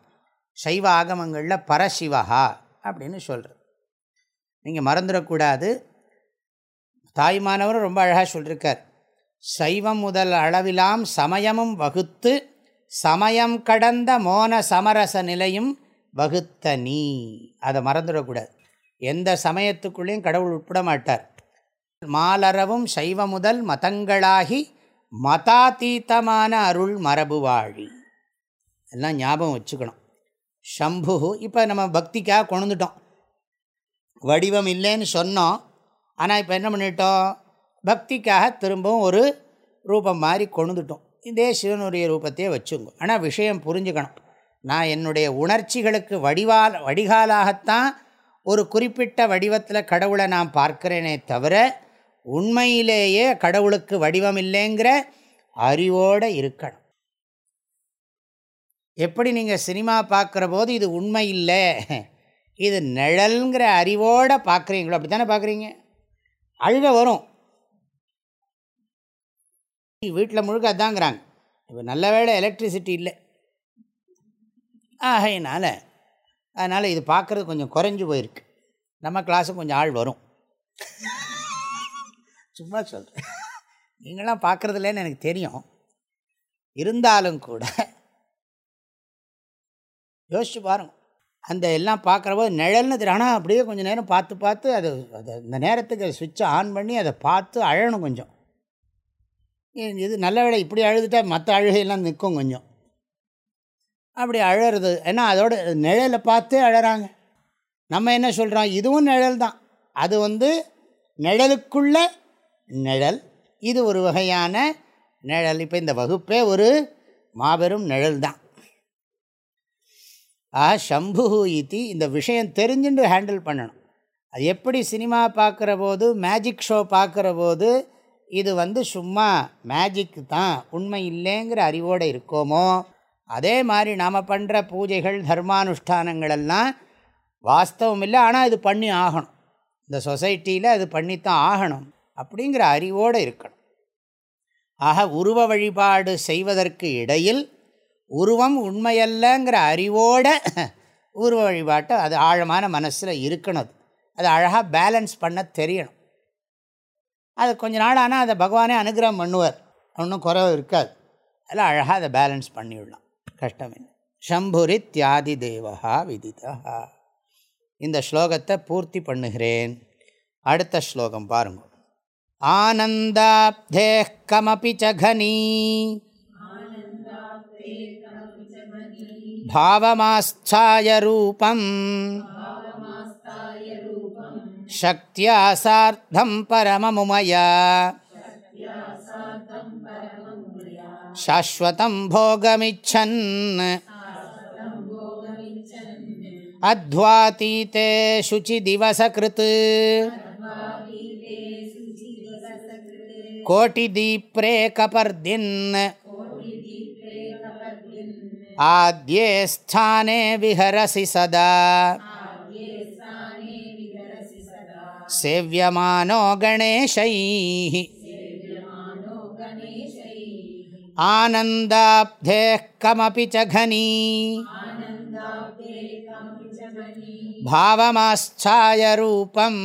சைவ ஆகமங்களில் பரசிவகா அப்படின்னு சொல்கிறது நீங்கள் மறந்துடக்கூடாது. தாய்மானவரும் ரொம்ப அழகாக சொல்லியிருக்கார் சைவம் முதல் அளவிலாம் சமயமும் வகுத்து சமயம் கடந்த மோன சமரச நிலையும் வகுத்த நீ. அதை மறந்துடக்கூடாது. எந்த சமயத்துக்குள்ளேயும் கடவுள் உட்பட மாட்டார் மாலரவும் சைவ முதல் மதங்களாகி மதாத்தீத்தமான அருள் மரபு வாழி. எல்லாம் ஞாபகம் வச்சுக்கணும். ஷம்பு இப்போ நம்ம பக்திக்காக கொண்டுட்டோம் வடிவம் இல்லைன்னு சொன்னோம். ஆனால் இப்போ என்ன பண்ணிட்டோம்? பக்திக்காக திரும்பவும் ஒரு ரூபம் மாதிரி கொண்டுட்டோம் இதே சிவனுடைய ரூபத்தையே வச்சுங்க. ஆனால் விஷயம் புரிஞ்சுக்கணும். நான் என்னுடைய உணர்ச்சிகளுக்கு வடிவால் வடிகாலாகத்தான் ஒரு குறிப்பிட்ட வடிவத்தில் கடவுளை நான் பார்க்கிறேனே தவிர உண்மையிலேயே கடவுளுக்கு வடிவம் இல்லைங்கிற அறிவோடு இருக்கணும். எப்படி நீங்கள் சினிமா பார்க்குற போது இது உண்மை இல்லை? இது நிழல்ங்கிற அறிவோடு பார்க்குறீங்களோ அப்படி தானே பார்க்குறீங்க? அழுக வரும். வீட்டில் முழுக்க அதாங்கிறாங்க. இப்போ நல்ல வேலை எலக்ட்ரிசிட்டி இல்லை. ஆகையினால் அதனால் இது பார்க்குறது கொஞ்சம் குறைஞ்சி போயிருக்கு. நம்ம கிளாஸும் கொஞ்சம் ஆள் வரும். சும்மா சொல்கிறேன் நீங்களாம் பார்க்குறதில்லன்னு எனக்கு தெரியும். இருந்தாலும் கூட யோசிச்சு பாருங்கள் அந்த எல்லாம் பார்க்குறபோது நிழல்னு தெரியும். ஆனால் அப்படியே கொஞ்சம் நேரம் பார்த்து பார்த்து அது அது இந்த நேரத்துக்கு சுவிட்சை ஆன் பண்ணி அதை பார்த்து அழணும் கொஞ்சம். இது நல்ல வேலை இப்படி அழுதுட்டா மற்ற அழுகையெல்லாம் நிற்கும் கொஞ்சம். அப்படி அழறது. ஏன்னா அதோட நிழலை பார்த்து அழகிறாங்க நம்ம என்ன சொல்கிறோம் இதுவும் நிழல் தான். அது வந்து நிழலுக்குள்ள நிழல். இது ஒரு வகையான நிழல். இப்போ இந்த வகுப்பே ஒரு மாபெரும் நிழல் தான். ஆ சம்பு இத்தி இந்த விஷயம் தெரிஞ்சுட்டு ஹேண்டில் பண்ணணும். அது எப்படி சினிமா பார்க்குற போது மேஜிக் ஷோ பார்க்குற போது இது வந்து சும்மா மேஜிக் தான் உண்மை இல்லைங்கிற அறிவோடு இருக்கோமோ? அதே மாதிரி நாம் பண்ணுற பூஜைகள் தர்மானுஷ்டானங்கள் எல்லாம் வாஸ்தவம் இல்லை ஆனால் இது பண்ணி ஆகணும். இந்த சொசைட்டியில் அது பண்ணித்தான் ஆகணும் அப்படிங்கிற அறிவோடு இருக்கணும். ஆக உருவ வழிபாடு செய்வதற்கு இடையில் உருவம் உண்மையல்லங்கிற அறிவோட உருவ வழிபாட்டை அது ஆழமான மனசில் இருக்கணும் அது. அழகாக பேலன்ஸ் பண்ண தெரியணும். அது கொஞ்ச நாள் ஆனால் அதை பகவானே அனுகிரகம் பண்ணுவார். ஒன்றும் குறவு இருக்காது. அதில் அழகாக அதை பேலன்ஸ் பண்ணிவிடலாம் கஷ்டம் என்ன சம்புரி தியாதி தேவகா விதிதா இந்த ஸ்லோகத்தை பூர்த்தி பண்ணுகிறேன். அடுத்த ஸ்லோகம் பாருங்க. ஆனந்தாப்தே கமபி சகனீ भावमास्थाय रूपम् शक्त्या परममुमया। शाश्वतं भोगमिच्छन्। अध्वातीते शुचिदिवसकृत्। कोटिदीप्रेकपर्दिन्। आद्ये स्थाने विहरसि सदा सेव्यमानो गणेशैः आनन्दाब्धेः कमपि च घनी भावमास्थाय रूपम्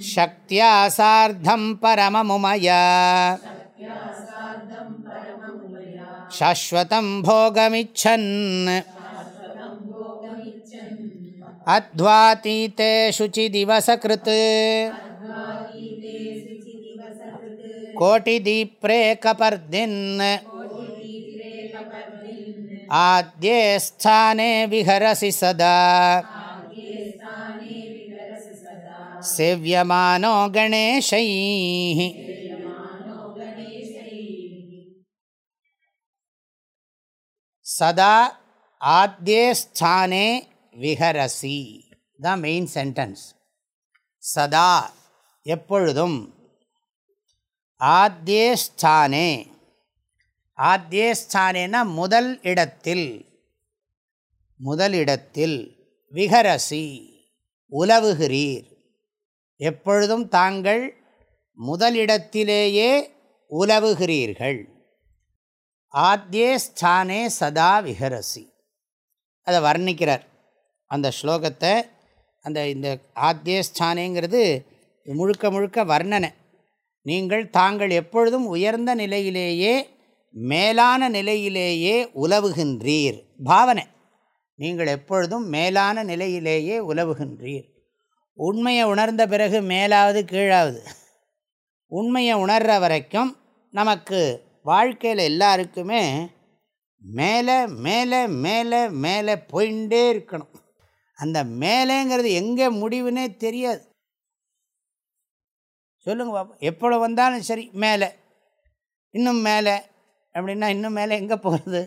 शक्त्या सार्धं परममुमया शाश्वतं भोगमिच्छन्। अध्वातीते शुचिदिवसकृत् कोटिदीप्रेकपर्दिन्। आद्ये स्थाने विहरसि सदा। सेव्यमानो गणेशैः। சதா ஆத்யே ஸ்தானே விஹரசி. தான் மெயின் சென்டென்ஸ் சதா எப்பொழுதும் ஆத்யே ஸ்தானே ஆத்யே ஸ்தானேனா முதல் இடத்தில் முதல் இடத்தில் விஹரசி உலவுகிறீர். எப்பொழுதும் தாங்கள் முதலிடத்திலேயே உலவுகிறீர்கள். ஆத்தியே ஸ்தானே சதா விஹரசி. அதை வர்ணிக்கிறார். அந்த ஸ்லோகத்தை அந்த இந்த ஆத்தியே ஸ்தானேங்கிறது முழுக்க முழுக்க வர்ணனை. நீங்கள் தாங்கள் எப்பொழுதும் உயர்ந்த நிலையிலேயே மேலான நிலையிலேயே உலவுகின்றீர். பாவனை. நீங்கள் எப்பொழுதும் மேலான நிலையிலேயே உலவுகின்றீர். உண்மையை உணர்ந்த பிறகு மேலாவது கீழாவது. உண்மையை உணர்கிற வரைக்கும் நமக்கு வாழ்க்கையில் எல்லாருக்குமே மேலே மேலே மேலே மேலே போயிட்டே இருக்கணும். அந்த மேலேங்கிறது எங்கே முடிவுனே தெரியாது. சொல்லுங்க பாப்பா எப்பொழுது வந்தாலும் சரி மேலே. இன்னும் மேலே. அப்படின்னா இன்னும் மேலே எங்கே போகிறது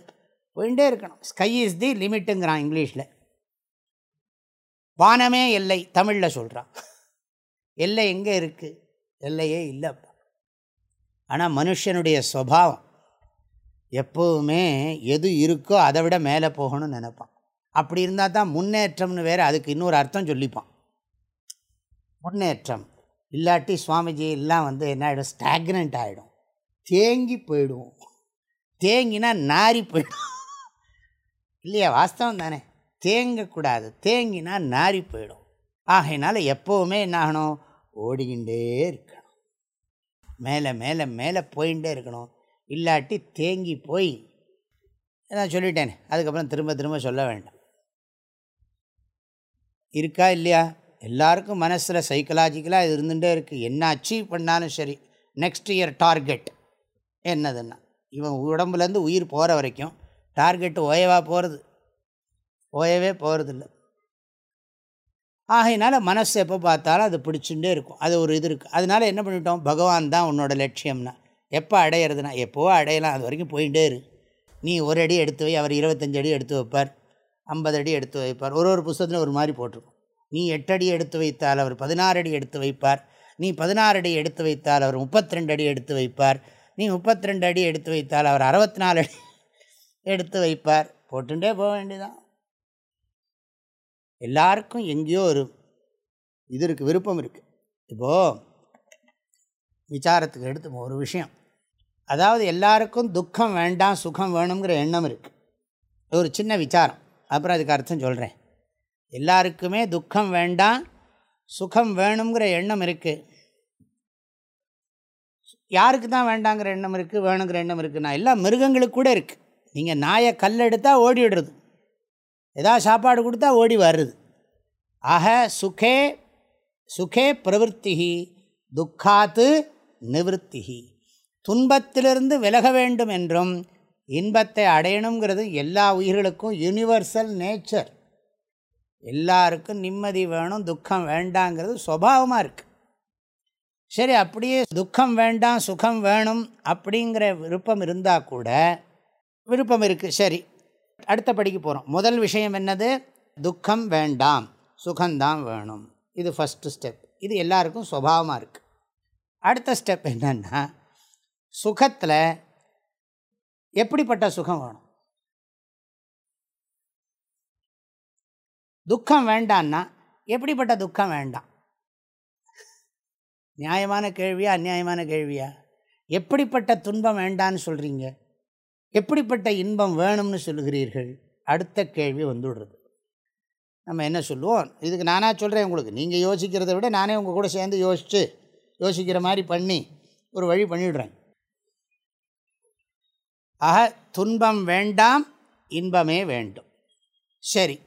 போயிட்டே இருக்கணும். ஸ்கை இஸ் தி லிமிட்டுங்கிறான் இங்கிலீஷில். வானமே எல்லை தமிழில் சொல்கிறான் எல்லை எங்கே இருக்குது எல்லையே இல்லைப்பா. ஆனால் மனுஷனுடைய சுவாவம் எப்போவுமே எது இருக்கோ அதை விட மேலே போகணும்னு நினைப்பான். அப்படி இருந்தால் தான் முன்னேற்றம்னு வேறு அதுக்கு இன்னொரு அர்த்தம் சொல்லிப்பான். முன்னேற்றம். இல்லாட்டி சுவாமிஜி எல்லாம் வந்து என்ன ஆகிடும் ஸ்டாக்னண்ட் ஆகிடும் தேங்கி போயிடுவோம். தேங்கினா நாரி போயிடும். இல்லையா? வாஸ்தவம் தானே. தேங்கக்கூடாது. தேங்கினா நாரி போயிடும். ஆகையினால எப்போவுமே என்ன ஆகணும்? ஓடிக்கிண்டே இருக்கு மேலே மேலே மேலே போயின்ண்டே இருக்கணும். இல்லாட்டி தேங்கி போய். நான் சொல்லிட்டேனே அதுக்கப்புறம் திரும்ப திரும்ப சொல்ல வேண்டாம். இருக்கா இல்லையா? எல்லாருக்கும் மனசில் சைக்கலாஜிக்கலாக இது இருந்துகிட்டே இருக்குது என்ன அச்சீவ் பண்ணாலும் சரி நெக்ஸ்ட் இயர் டார்கெட் என்னதுன்னா இவன் உடம்புலேருந்து உயிர் போகிற வரைக்கும் டார்கெட் ஓயவாக போகிறது ஓயவே போகிறதில்ல ஆகையினால மனசு எப்போ பார்த்தாலும் அது பிடிச்சுட்டே இருக்கும். அது ஒரு இது இருக்குது அதனால் என்ன பண்ணிட்டோம்? பகவான் தான் உன்னோட லட்சியம்னா. எப்போ அடையிறதுனா எப்போவோ அடையலாம். அது வரைக்கும் போயிட்டே இரு. நீ ஒரு அடி எடுத்து வை. அவர் இருபத்தஞ்சு அடி எடுத்து வைப்பார். ஐம்பது அடி எடுத்து வைப்பார். ஒரு ஒரு புஸ்தகத்தில் ஒரு மாதிரி போட்டிருக்கும். நீ எட்டு அடி எடுத்து வைத்தால் அவர் பதினாறு அடி எடுத்து வைப்பார். நீ பதினாறு அடி எடுத்து வைத்தால் அவர் முப்பத்திரெண்டு அடி எடுத்து வைப்பார். நீ முப்பத்திரெண்டு அடி எடுத்து வைத்தால் அவர் அறுபத்தி நாலு அடி எடுத்து வைப்பார். போட்டுட்டே போக வேண்டியதான் எல்லாருக்கும் எங்கேயோ ஒரு இது இருக்குது விருப்பம் இருக்குது இப்போது விசாரத்துக்கு எடுத்து ஒரு விஷயம். அதாவது எல்லாருக்கும் துக்கம் வேண்டாம் சுகம் வேணுங்கிற எண்ணம் இருக்குது ஒரு சின்ன விசாரம். அப்புறம் அதுக்கு அர்த்தம் சொல்கிறேன் எல்லாருக்குமே துக்கம் வேண்டாம் சுகம் வேணுங்கிற எண்ணம் இருக்குது யாருக்கு தான் வேண்டாங்கிற எண்ணம் இருக்குது வேணுங்கிற எண்ணம் இருக்குதுன்னா எல்லா மிருகங்களுக்கு கூட இருக்குது நீங்கள் நாயை கல் எடுத்தால் ஓடிடுறது ஏதாவது சாப்பாடு கொடுத்தா ஓடி வருது. ஆக சுகே சுகே பிரவருத்தி துக்காத்து நிவൃத்தி துன்பத்திலிருந்து விலக வேண்டும் என்றும் இன்பத்தை அடையணுங்கிறது எல்லா உயிர்களுக்கும் யூனிவர்சல் நேச்சர் எல்லாருக்கும் நிம்மதி வேணும் துக்கம் வேண்டாங்கிறது சுவாவமாக இருக்குது சரி அப்படியே துக்கம் வேண்டாம் சுகம் வேணும் அப்படிங்கிற விருப்பம் இருந்தால் கூட விருப்பம் இருக்குது சரி அடுத்த படிக்கு போகிறோம் முதல் விஷயம் என்னது? துக்கம் வேண்டாம். சுகந்தான் வேணும். இது ஃபஸ்ட்டு ஸ்டெப் இது எல்லாருக்கும் சுவாவமாக இருக்குது அடுத்த ஸ்டெப் என்னென்னா சுகத்தில் எப்படிப்பட்ட சுகம் வேணும்? துக்கம் வேண்டான்னா எப்படிப்பட்ட துக்கம் வேண்டாம்? நியாயமான கேள்வியா அந்நியாயமான கேள்வியா? எப்படிப்பட்ட துன்பம் வேண்டான்னு சொல்கிறீங்க எப்படிப்பட்ட இன்பம் வேணும்னு சொல்லுகிறீர்கள்? அடுத்த கேள்வி வந்துடுறது நம்ம என்ன சொல்லுவோம்? இதுக்கு நானாக சொல்கிறேன் உங்களுக்கு. நீங்கள் யோசிக்கிறத விட நானே உங்கள் கூட சேர்ந்து யோசித்து யோசிக்கிற மாதிரி பண்ணி ஒரு வழி பண்ணிவிடுறேன். ஆக துன்பம் வேண்டாம் இன்பமே வேண்டும். சரி.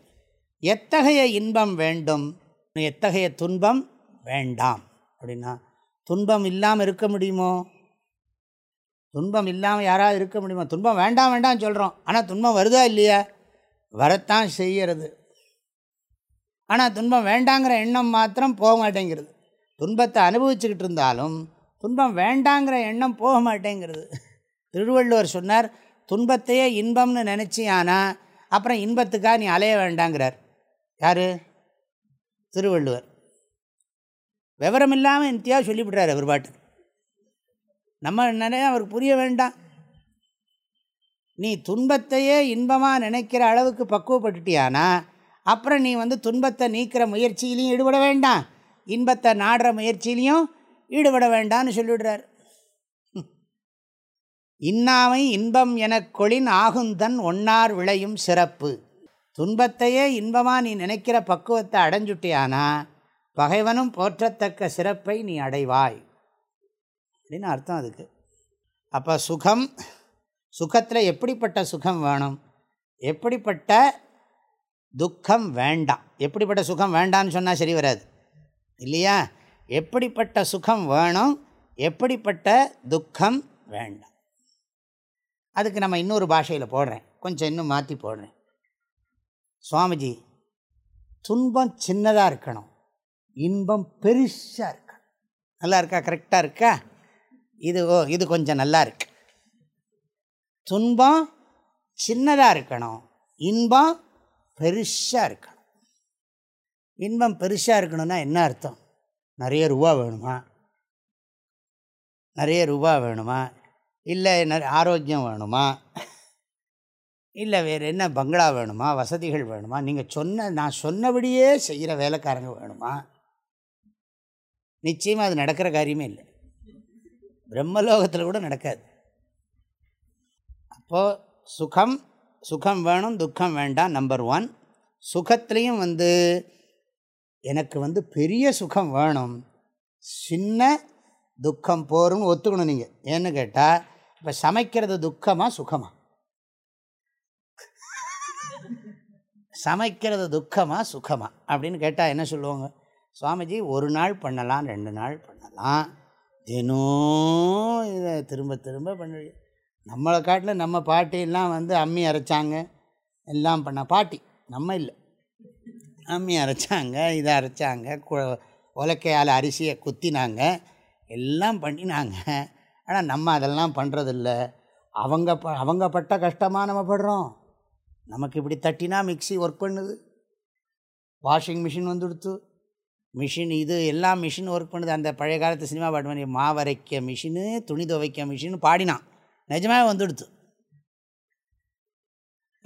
எத்தகைய இன்பம் வேண்டும்? எத்தகைய துன்பம்? வேண்டாம். அப்படின்னா துன்பம் இல்லாமல் இருக்க முடியுமோ? துன்பம் இல்லாமல் யாராவது இருக்க முடியுமா? துன்பம் வேண்டாம் வேண்டாம்னு சொல்கிறோம் ஆனால் துன்பம் வருதா இல்லையா? வரத்தான் செய்கிறது. ஆனால் துன்பம் வேண்டாங்கிற எண்ணம் மாத்திரம் போக மாட்டேங்கிறது. துன்பத்தை அனுபவிச்சுக்கிட்டு இருந்தாலும் துன்பம் வேண்டாங்கிற எண்ணம் போக மாட்டேங்கிறது. திருவள்ளுவர் சொன்னார் துன்பத்தையே இன்பம்னு நினச்சியானா அப்புறம் இன்பத்துக்காக நீ அலைய வேண்டாங்கிறார். யார்? திருவள்ளுவர். விவரம் இல்லாமல் இந்தியா சொல்லிவிடுறார் அவர் பாட்டு நம்ம நிறைய அவருக்கு புரிய வேண்டாம். நீ துன்பத்தையே இன்பமாக நினைக்கிற அளவுக்கு பக்குவப்பட்டுட்டியானா அப்புறம் நீ வந்து துன்பத்தை நீக்கிற முயற்சியிலையும் ஈடுபட வேண்டாம். இன்பத்தை நாடுற முயற்சியிலையும் ஈடுபட வேண்டாம்னு சொல்லிவிடுறார் இன்னாமை இன்பம் எனக் கொளின் ஆகுந்தன் ஒன்னார் விளையும் சிறப்பு. துன்பத்தையே இன்பமாக நீ நினைக்கிற பக்குவத்தை அடைஞ்சுட்டியானா பகைவனும் போற்றத்தக்க சிறப்பை நீ அடைவாய். அப்படின்னு அர்த்தம் அதுக்கு. அப்போ சுகம் சுகத்தில் எப்படிப்பட்ட சுகம் வேணும்? எப்படிப்பட்ட துக்கம் வேண்டாம். எப்படிப்பட்ட சுகம் வேண்டான்னு சொன்னால் சரி வராது. இல்லையா? எப்படிப்பட்ட சுகம் வேணும்? எப்படிப்பட்ட துக்கம் வேண்டாம். அதுக்கு நம்ம இன்னொரு பாஷையில் போடுறேன். கொஞ்சம் இன்னும் மாற்றி போடுறேன். சுவாமிஜி துன்பம் சின்னதாக இருக்கணும். இன்பம் பெருசாக இருக்கணும். நல்லா இருக்கா? கரெக்டாக இருக்கா? இது ஓ இது கொஞ்சம் நல்லா இருக்கு. துன்பம் சின்னதாக இருக்கணும். இன்பம் பெருசாக இருக்கணும். இன்பம் பெருசாக இருக்கணும்னா என்ன அர்த்தம்? நிறைய ரூபா வேணுமா? நிறைய ரூபா வேணுமா? இல்லை நிறைய ஆரோக்கியம் வேணுமா? இல்லை வேறு என்ன பங்களா வேணுமா? வசதிகள் வேணுமா? நீங்கள் சொன்ன நான் சொன்னபடியே செய்கிற வேலைக்காரங்க வேணுமா? நிச்சயமாக அது நடக்கிற காரியமே இல்லை. பிரம்மலோகத்தில் கூட நடக்காது. அப்போது சுகம் சுகம் வேணும் துக்கம் வேண்டாம் நம்பர் ஒன் சுகத்துலேயும் வந்து எனக்கு வந்து பெரிய சுகம் வேணும். சின்ன துக்கம் போரும்னு ஒத்துக்கணும் நீங்கள் ஏன்னு கேட்டால் இப்போ சமைக்கிறது துக்கமாக சுகமா? சமைக்கிறது துக்கமாக சுகமா? அப்படின்னு கேட்டால் என்ன சொல்லுவாங்க? சுவாமிஜி ஒரு நாள் பண்ணலாம் ரெண்டு நாள் பண்ணலாம். தினம் இதை திரும்ப திரும்ப பண்ணி நம்மளை காட்டில் நம்ம பாட்டியெல்லாம் வந்து அம்மி அரைச்சாங்க. எல்லாம் பண்ண பாட்டி நம்ம இல்லை. அம்மி அரைச்சாங்க இதை அரைச்சாங்க கு உலக்கையால் அரிசியை குத்தினாங்க எல்லாம் பண்ணினாங்க. ஆனால் நம்ம அதெல்லாம் பண்ணுறதில்ல அவங்க ப அவங்க பட்ட கஷ்டமாக நம்ம படுறோம். நமக்கு இப்படி தட்டினா மிக்சி ஒர்க் பண்ணுது. வாஷிங் மிஷின் வந்துடுத்து. மிஷின் இது எல்லாம் மிஷின் ஒர்க் பண்ணுது. அந்த பழைய காலத்து சினிமா பாட்டு மாதிரி மாவரைக்க மிஷினு துணி துவைக்க மிஷின் பாடினான். நிஜமாகவே வந்துடுத்து.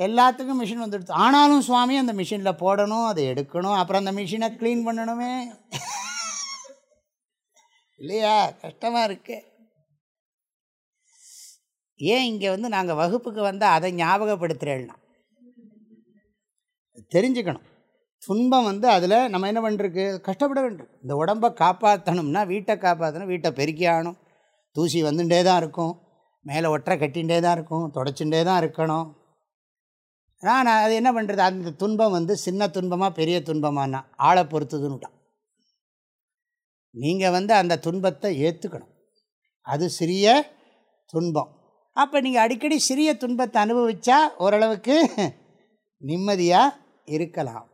எல்லாத்துக்கும் மிஷின் வந்துடுது ஆனாலும் சுவாமி அந்த மிஷினில் போடணும் அதை எடுக்கணும் அப்புறம் அந்த மிஷினை க்ளீன் பண்ணணுமே. இல்லையா? கஷ்டமாக இருக்கு. ஏன் இங்கே வந்து நாங்கள் வகுப்புக்கு வந்தால் அதை ஞாபகப்படுத்துகிறேன்னா தெரிஞ்சுக்கணும். துன்பம் வந்து அதில் நம்ம என்ன பண்ணுறக்கு கஷ்டப்பட வேண்டும். இந்த உடம்பை காப்பாற்றணும்னா வீட்டை காப்பாற்றணும் வீட்டை பெருக்கி ஆகணும். தூசி வந்துட்டே தான் இருக்கும். மேலே ஒற்றை கட்டிகிட்டே தான் இருக்கும். தொடச்சுட்டே தான் இருக்கணும். நான் அது என்ன பண்ணுறது அந்த துன்பம் வந்து சின்ன துன்பமாக பெரிய துன்பமானா ஆளை பொறுத்துதுன்னுட்டான். நீங்கள் வந்து அந்த துன்பத்தை ஏற்றுக்கணும் அது சிறிய துன்பம். அப்போ நீங்கள் அடிக்கடி சிறிய துன்பத்தை அனுபவித்தா ஓரளவுக்கு நிம்மதியாக இருக்கலாம்.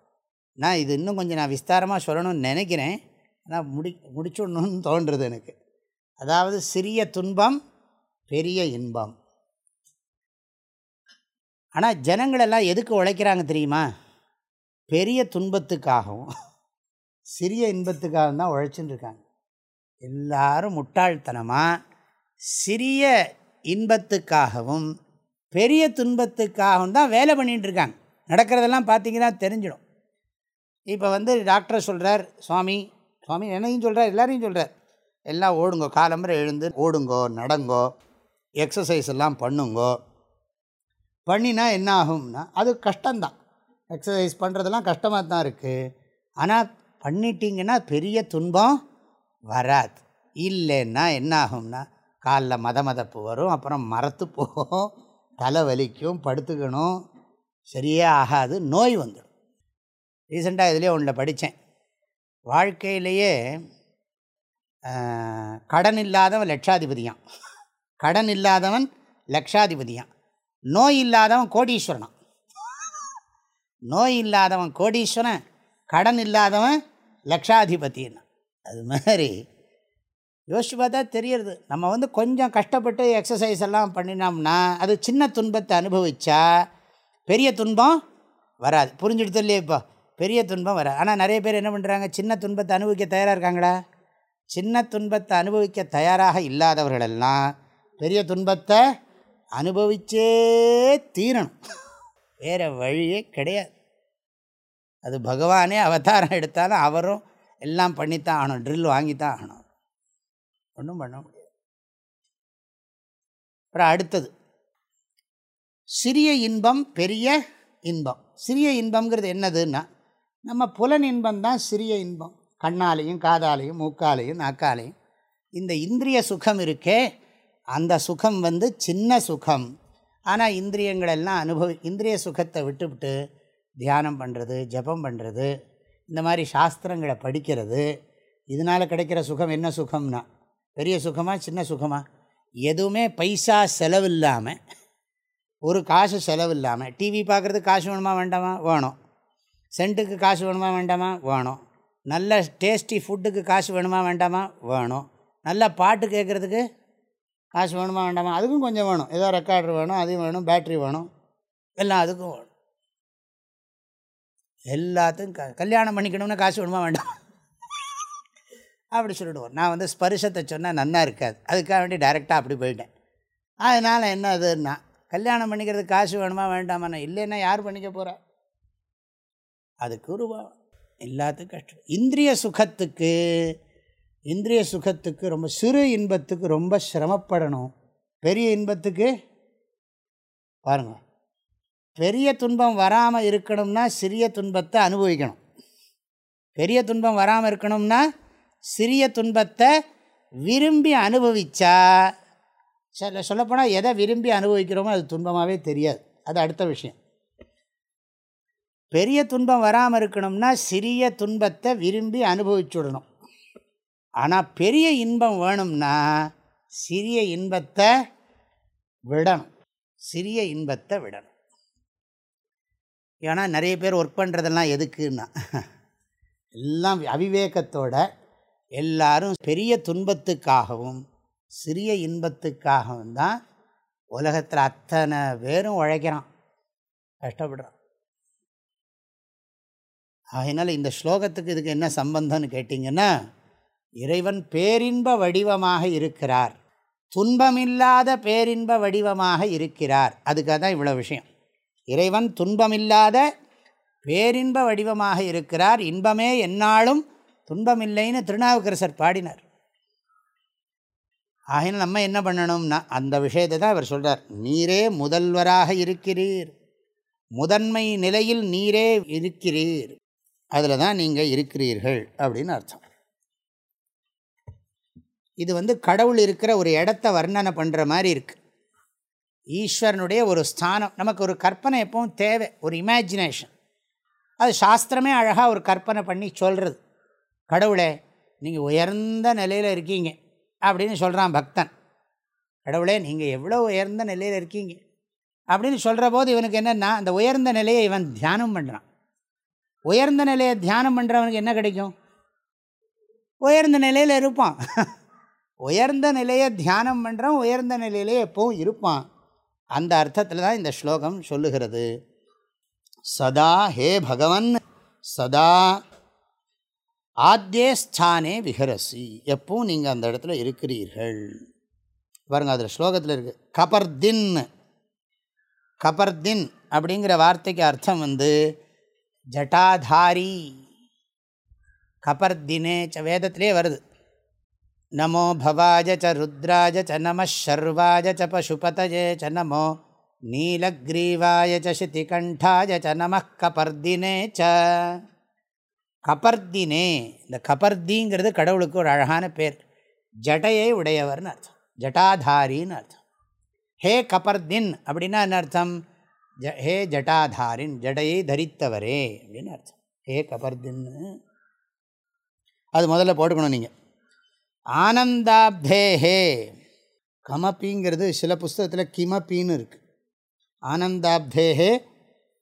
நான் இது இன்னும் கொஞ்சம் நான் விஸ்தாரமாக சொல்லணும்னு நினைக்கிறேன். ஆனால் முடி முடிச்சுடணும்னு தோன்றுறது எனக்கு. அதாவது சிறிய துன்பம் பெரிய இன்பம். ஆனால் ஜனங்களெல்லாம் எதுக்கு உழைக்கிறாங்க தெரியுமா? பெரிய துன்பத்துக்காகவும் சிறிய இன்பத்துக்காகவும் தான் உழைச்சின்னு இருக்காங்க. எல்லாரும் முட்டாள்தனமாக சிறிய இன்பத்துக்காகவும் பெரிய துன்பத்துக்காகவும் தான் வேலை பண்ணிகிட்டு இருக்காங்க. நடக்கிறதெல்லாம் பார்த்தீங்கன்னா தெரிஞ்சிடும். இப்போ வந்து டாக்டர் சொல்கிறார் சுவாமி சுவாமி என்னையும் சொல்கிறார் எல்லாரையும் சொல்கிறார் எல்லாம் ஓடுங்கோ காலம்பரை எழுந்து ஓடுங்கோ நடங்கோ எக்ஸசைஸ் எல்லாம் பண்ணுங்கோ. பண்ணினா என்ன ஆகும்னா அது கஷ்டம்தான். எக்ஸசைஸ் பண்ணுறதெல்லாம் கஷ்டமாக தான் இருக்குது ஆனால் பண்ணிட்டீங்கன்னா பெரிய துன்பம் வராது. இல்லைன்னா என்ன ஆகும்னா காலில் மத மதப்பு வரும் அப்புறம் மரத்து போகும் தலை வலிக்கும் படுத்துக்கணும் சரியே ஆகாது நோய் வந்துடும். ரீசெண்டாக இதுலேயே ஒன்றில் படித்தேன் வாழ்க்கையிலேயே கடன் இல்லாதவன் லட்சாதிபதியான் கடன் இல்லாதவன் லட்சாதிபதியான் நோய் இல்லாதவன் கோடீஸ்வரனான் நோய் இல்லாதவன் கோடீஸ்வரன் கடன் இல்லாதவன் லக்ஷாதிபத்தின்னு அது மாதிரி யோசிச்சு பார்த்தா தெரியறது. நம்ம வந்து கொஞ்சம் கஷ்டப்பட்டு எக்ஸசைஸ் எல்லாம் பண்ணினோம்னா அது சின்ன துன்பத்தை அனுபவித்தா பெரிய துன்பம் வராது. புரிஞ்சுடுத்து இல்லையா இப்போ? பெரிய துன்பம் வராது. ஆனால் நிறைய பேர் என்ன பண்ணுறாங்க சின்ன துன்பத்தை அனுபவிக்க தயாராக இருக்காங்களா சின்ன துன்பத்தை அனுபவிக்க தயாராக இல்லாதவர்களெல்லாம் பெரிய துன்பத்தை அனுபவிச்சே தீரணும். வேறு வழியே கிடையாது. அது பகவானே அவதாரம் எடுத்தாலும் அவரும் எல்லாம் பண்ணித்தான் ஆகணும். ட்ரில் வாங்கித்தான் ஆகணும். ஒன்றும் பண்ண முடியாது. அப்புறம் அடுத்தது. சிறிய இன்பம் பெரிய இன்பம். சிறிய இன்பம்ங்கிறது என்னதுன்னா நம்ம புலன் இன்பம் தான் சிறிய இன்பம். கண்ணாலையும் காதாலையும் மூக்காலையும் நாக்காலையும். இந்த இந்திரிய சுகம் இருக்கே அந்த சுகம் வந்து சின்ன சுகம். ஆனால் இந்திரியங்களெல்லாம் அனுபவி இந்திரிய சுகத்தை விட்டுவிட்டு தியானம் பண்ணுறது ஜபம் பண்ணுறது இந்த மாதிரி சாஸ்திரங்களை படிக்கிறது இதனால் கிடைக்கிற சுகம் என்ன சுகம்னா பெரிய சுகமாக சின்ன சுகமாக எதுவுமே பைசா செலவு இல்லாமல் ஒரு காசு செலவு இல்லாமல் டிவி பார்க்குறதுக்கு காசு வேணுமா வேண்டாமா? வேணும். சென்ட்டுக்கு காசு வேணுமா வேண்டாமா? வேணும். நல்ல டேஸ்டி ஃபுட்டுக்கு காசு வேணுமா வேண்டாமா? வேணும். நல்ல பாட்டு கேட்குறதுக்கு காசு வேணுமா வேண்டாமா? அதுக்கும் கொஞ்சம் வேணும். ஏதோ ரெக்கார்டர் வேணும் அதுவும் வேணும் பேட்ரி வேணும். எல்லாம் அதுக்கும் வேணும். எல்லாத்துக்கும் க கல்யாணம் பண்ணிக்கணும்னா காசு வேணுமா வேண்டாம்? அப்படி சொல்லிடுவோம். நான் வந்து ஸ்பரிசத்தை சொன்னால் நன்னா இருக்காது. அதுக்காக வேண்டி டைரெக்டாக அப்படி போயிட்டேன். அதனால் என்ன அதுன்னா கல்யாணம் பண்ணிக்கிறதுக்கு காசு வேணுமா வேண்டாமா இல்லைன்னா யார் பண்ணிக்க போகிறா அதுக்கு ரூபா எல்லாத்துக்கும் கஷ்டம். இந்திரிய சுகத்துக்கு இந்திரிய சுகத்துக்கு ரொம்ப சிறு இன்பத்துக்கு ரொம்ப சிரமப்படணும். பெரிய இன்பத்துக்கு பாருங்கள் பெரிய துன்பம் வராமல் இருக்கணும்னா சிறிய துன்பத்தை அனுபவிக்கணும். பெரிய துன்பம் வராமல் இருக்கணும்னா சிறிய துன்பத்தை விரும்பி அனுபவித்தா சில சொல்லப்போனால் எதை விரும்பி அனுபவிக்கிறோமோ அது துன்பமாகவே தெரியாது. அது அடுத்த விஷயம். பெரிய துன்பம் வராமல் இருக்கணும்னா சிறிய துன்பத்தை விரும்பி அனுபவிச்சுடணும். ஆனால் பெரிய இன்பம் வேணும்னா சிறிய இன்பத்தை விடணும். சிறிய இன்பத்தை விடணும். ஏன்னா நிறைய பேர் ஒர்க் பண்ணுறதெல்லாம் எதுக்குன்னா எல்லாம் அவிவேகத்தோட எல்லாரும் பெரிய துன்பத்துக்காகவும் சிறிய இன்பத்துக்காகவும் தான் உலகத்தில் அத்தனை பேரும் உழைக்கிறான். கஷ்டப்படுறான். அதனால் இந்த ஸ்லோகத்துக்கு இதுக்கு என்ன சம்பந்தம்னு கேட்டிங்கன்னா இறைவன் பேரின்ப வடிவமாக இருக்கிறார். துன்பமில்லாத பேரின்ப வடிவமாக இருக்கிறார். அதுக்காக தான் இவ்வளோ விஷயம். இறைவன் துன்பமில்லாத பேரின்ப வடிவமாக இருக்கிறார். இன்பமே என்னாலும் துன்பமில்லைன்னு திருநாவுக்கரசர் பாடினார். ஆகினால் நம்ம என்ன பண்ணணும்னா அந்த விஷயத்தை தான் அவர் சொல்கிறார் நீரே முதல்வராக இருக்கிறீர். முதன்மை நிலையில் நீரே இருக்கிறீர். அதில் தான் நீங்கள் இருக்கிறீர்கள் அப்படின்னு அர்த்தம். இது வந்து கடவுள் இருக்கிற ஒரு இடத்த வர்ணனை பண்ணுற மாதிரி இருக்குது ஈஸ்வரனுடைய ஒரு ஸ்தானம் நமக்கு ஒரு கற்பனை எப்பவும் தேவை ஒரு இமேஜினேஷன் அது சாஸ்திரமே அழகாக ஒரு கற்பனை பண்ணி சொல்கிறது கடவுளே நீங்கள் உயர்ந்த நிலையில் இருக்கீங்க அப்படின்னு சொல்கிறான் பக்தன். கடவுளே நீங்கள் எவ்வளோ உயர்ந்த நிலையில் இருக்கீங்க அப்படின்னு சொல்கிற போது இவனுக்கு என்னென்னா அந்த உயர்ந்த நிலையை இவன் தியானம் பண்ணுறான் உயர்ந்த நிலையை தியானம் பண்ணுறவனுக்கு என்ன கிடைக்கும்? உயர்ந்த நிலையில் இருப்பான். உயர்ந்த நிலையை தியானம் பண்ணுறான் உயர்ந்த நிலையிலே எப்பவும் இருப்பான். அந்த அர்த்தத்தில் தான் இந்த ஸ்லோகம் சொல்லுகிறது. சதா ஹே பகவன் சதா ஆத்தியே ஸ்தானே விஹரசி. எப்பவும் நீங்கள் அந்த இடத்துல இருக்கிறீர்கள். பாருங்க அதில் ஸ்லோகத்தில் இருக்குது கபர்தின் கபர்தின் அப்படிங்கிற வார்த்தைக்கு அர்த்தம் வந்து ஜட்டாதாரி. கபர்தினே ச வேதத்திலே வருது. நமோ பவாஜ ச ருத்ராஜ ச நம ஷர்வாஜ ச பசுபதஜே ச நமோ நீலக்ரீவாய ச சிதிகண்டாய ச நம கபர்தினே ச. கபர்தினே இந்த கபர்திங்கிறது கடவுளுக்கு ஒரு அழகான பேர். ஜடையை உடையவர்னு அர்த்தம். ஜட்டாதாரின்னு அர்த்தம். ஹே கபர்தின் அப்படின்னா என்ன அர்த்தம்? ஜ ஹே ஜட்டாதாரின் ஜடையை தரித்தவரே அப்படின்னு அர்த்தம். ஹே கபர்தின்னு. அது முதல்ல போட்டுக்கணும் நீங்கள் ஆனந்தாப்தேஹே கமப்பிங்கிறது சில புஸ்தகத்தில் கிமப்பின்னு இருக்குது ஆனந்தாப்தேஹே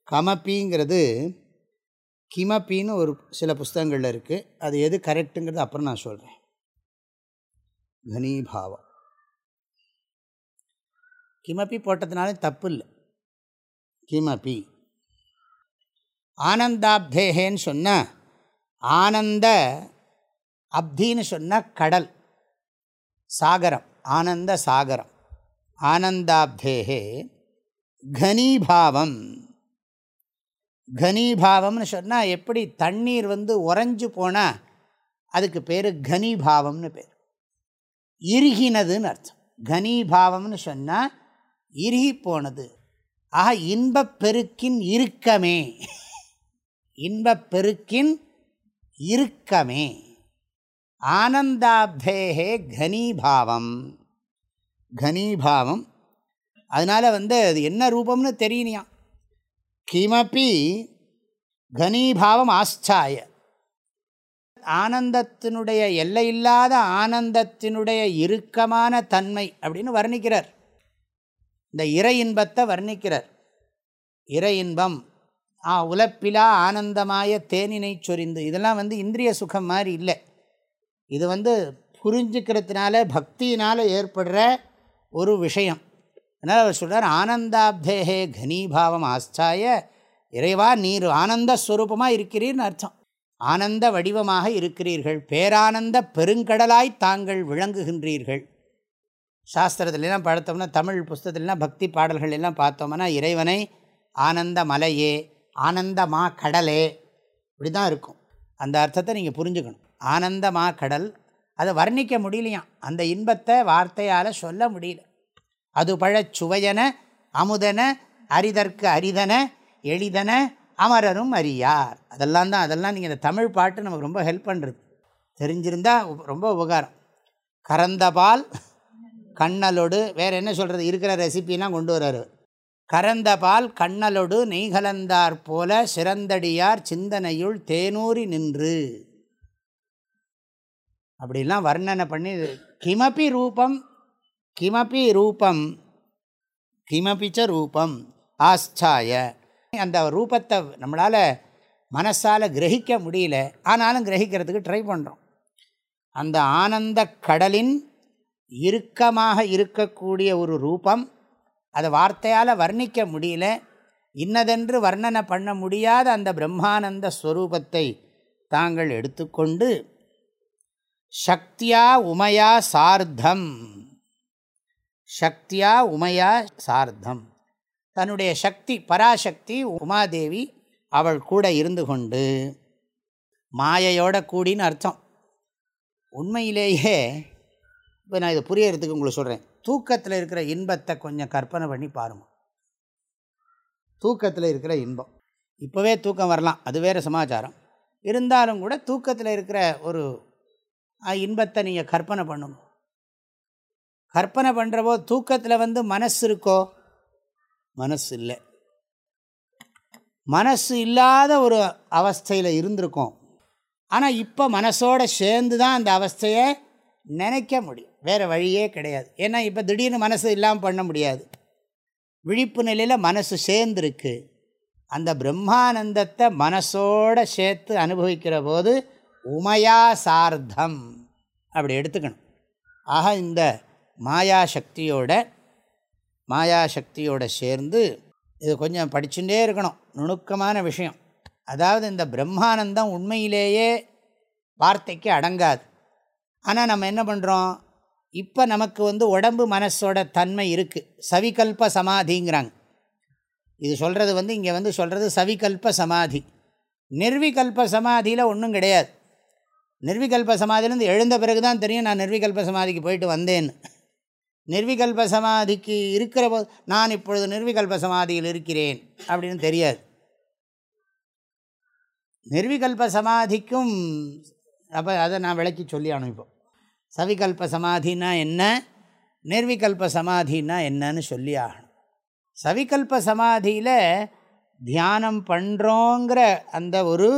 கமப்பிங்கிறது கிமப்பின்னு ஒரு சில புஸ்தகங்களில் இருக்குது அது எது கரெக்டுங்கிறது அப்புறம் நான் சொல்கிறேன் தனிபாவம் கிமப்பி போட்டதுனால தப்பு இல்லை கிமபி ஆனந்தாப்தேகேன்னு சொன்னால் ஆனந்த அப்தின்னு சொன்னால் கடல் சாகரம் ஆனந்த சாகரம் ஆனந்தாப்தேகே கனீபாவம் கனீபாவம்னு சொன்னால் எப்படி தண்ணீர் வந்து உறைஞ்சு போனால் அதுக்கு பேர் கனீபாவம்னு பேர். இறுகினதுன்னு அர்த்தம். கனீபாவம்னு சொன்னால் இறுகி போனது. ஆக இன்பப்பெருக்கின் இறுக்கமே இன்பப்பெருக்கின் இறுக்கமே ஆனந்தாப்தேகே கனீபாவம். கனீபாவம். அதனால் வந்து அது என்ன ரூபம்னு தெரியலையாம் கிமப்பி கனீபாவம் ஆஸ்தாய. ஆனந்தத்தினுடைய எல்லையில்லாத ஆனந்தத்தினுடைய இறுக்கமான தன்மை அப்படின்னு வர்ணிக்கிறார். இந்த இறை இன்பத்தை வர்ணிக்கிறார். இறை இன்பம். ஆ உலப்பிலா ஆனந்தமாய தேனினை சொரிந்து. இதெல்லாம் வந்து இந்திரிய சுகம் மாதிரி இல்லை. இது வந்து புரிஞ்சுக்கிறதுனால பக்தியினால் ஏற்படுற ஒரு விஷயம். அதனால் அவர் சொல்கிறார் ஆனந்தாப்தேகே கனீபாவம் ஆஸ்தாய இறைவா நீர் ஆனந்த ஸ்வரூபமாக இருக்கிறீர்னு அர்த்தம். ஆனந்த வடிவமாக இருக்கிறீர்கள். பேரானந்த பெருங்கடலாய் தாங்கள் விளங்குகின்றீர்கள். சாஸ்திரத்துலலாம் பார்த்தோம்னா தமிழ் புஸ்தத்துலலாம் பக்தி பாடல்கள் எல்லாம் பார்த்தோம்னா இறைவனை ஆனந்த மலையே ஆனந்தமா கடலே இப்படி தான் இருக்கும். அந்த அர்த்தத்தை நீங்கள் புரிஞ்சுக்கணும். ஆனந்தமா கடல் அதை வர்ணிக்க முடியலையாம். அந்த இன்பத்தை வார்த்தையால் சொல்ல முடியல. அது பழச் சுவையன அமுதன அரிதற்கு அரிதன எளிதன அமரரும் அறியார். அதெல்லாம் தான் அதெல்லாம் நீங்கள் இந்த தமிழ் பாட்டு நமக்கு ரொம்ப ஹெல்ப் பண்ணுறது தெரிஞ்சிருந்தால் ரொம்ப உபகாரம். கறந்த பால் கண்ணலோடு வேறு என்ன சொல்கிறது இருக்கிற ரெசிபிலாம் கொண்டு வர்றாரு கரந்த பால் கண்ணலோடு நெய்கலந்தார் போல சிறந்தடியார் சிந்தனையுள் தேனூறி நின்று. அப்படிலாம் வர்ணனை பண்ணி கிமப்பி ரூபம் கிமப்பி ரூபம் கிமபிச்ச ரூபம் ஆஸ்தாய அந்த ரூபத்தை நம்மளால் மனசால் கிரகிக்க முடியல. ஆனாலும் கிரகிக்கிறதுக்கு ட்ரை பண்ணுறோம் அந்த ஆனந்த கடலின் இறுக்கமாக இருக்கக்கூடிய ஒரு ரூபம். அதை வார்த்தையால் வர்ணிக்க முடியல. இன்னதென்று வர்ணனை பண்ண முடியாத அந்த பிரம்மானந்த ஸ்வரூபத்தை தாங்கள் எடுத்துக்கொண்டு சக்தியா உமையா சார்த்தம். சக்தியா உமையா சார்த்தம். தன்னுடைய சக்தி பராசக்தி உமாதேவி அவள் கூட இருந்து கொண்டு மாயையோட கூடின்னு அர்த்தம். உண்மையிலேயே இப்போ நான் இதை புரியறதுக்கு உங்களுக்கு சொல்கிறேன் தூக்கத்தில் இருக்கிற இன்பத்தை கொஞ்சம் கற்பனை பண்ணி பாருங்கள் தூக்கத்தில் இருக்கிற இன்பம். இப்போவே தூக்கம் வரலாம். அது வேறு சமாச்சாரம். இருந்தாலும் கூட தூக்கத்தில் இருக்கிற ஒரு இன்பத்தை நீங்கள் கற்பனை பண்ணுங்க. கற்பனை பண்ணுறவோ தூக்கத்தில் வந்து மனசு இருக்கோ? மனசு இல்லை. மனசு இல்லாத ஒரு அவஸ்தையில் இருந்திருக்கோம். ஆனால் இப்போ மனசோடு சேர்ந்து தான் அந்த அவஸ்தையை நினைக்க முடியும். வேறு வழியே கிடையாது. ஏன்னா இப்போ திடீர்னு மனசு இல்லாமல் பண்ண முடியாது. விழிப்பு நிலையில் மனசு சேர்ந்துருக்கு. அந்த பிரம்மானந்தத்தை மனசோடு சேர்த்து அனுபவிக்கிற போது உமையா சார்த்தம். அப்படி எடுத்துக்கணும். ஆக இந்த மாயாசக்தியோட மாயாசக்தியோட சேர்ந்து இது கொஞ்சம் படிச்சுட்டே இருக்கணும். நுணுக்கமான விஷயம். அதாவது இந்த பிரம்மானந்தம் உண்மையிலேயே வார்த்தைக்கு அடங்காது. ஆனால் நம்ம என்ன பண்ணுறோம் இப்போ நமக்கு வந்து உடம்பு மனசோட தன்மை இருக்குது சவிகல்ப சமாதிங்கிறாங்க. இது சொல்கிறது வந்து இங்கே வந்து சொல்கிறது சவிகல்ப சமாதி. நிர்விகல்ப சமாதியில் ஒன்றும் கிடையாது. நிர்விகல்ப சமாதியிலேருந்து எழுந்த பிறகு தான் தெரியும் நான் நிர்விகல்ப சமாதிக்கு போயிட்டு வந்தேன்னு. நிர்விகல்ப சமாதிக்கு இருக்கிற போது நான் இப்பொழுது நிர்விகல்ப சமாதியில் இருக்கிறேன் அப்படின்னு தெரியாது. நிர்விகல்ப சமாதிக்கும் அப்போ அதை நான் விளக்கி சொல்லி அனுப்போம் சவிகல்ப சமாதினா என்ன? நிர்விகல்ப சமாதினா என்னன்னு சொல்லி ஆகணும். சவிகல்ப சமாதியில் தியானம் பண்ணுறோங்கிற அந்த ஒரு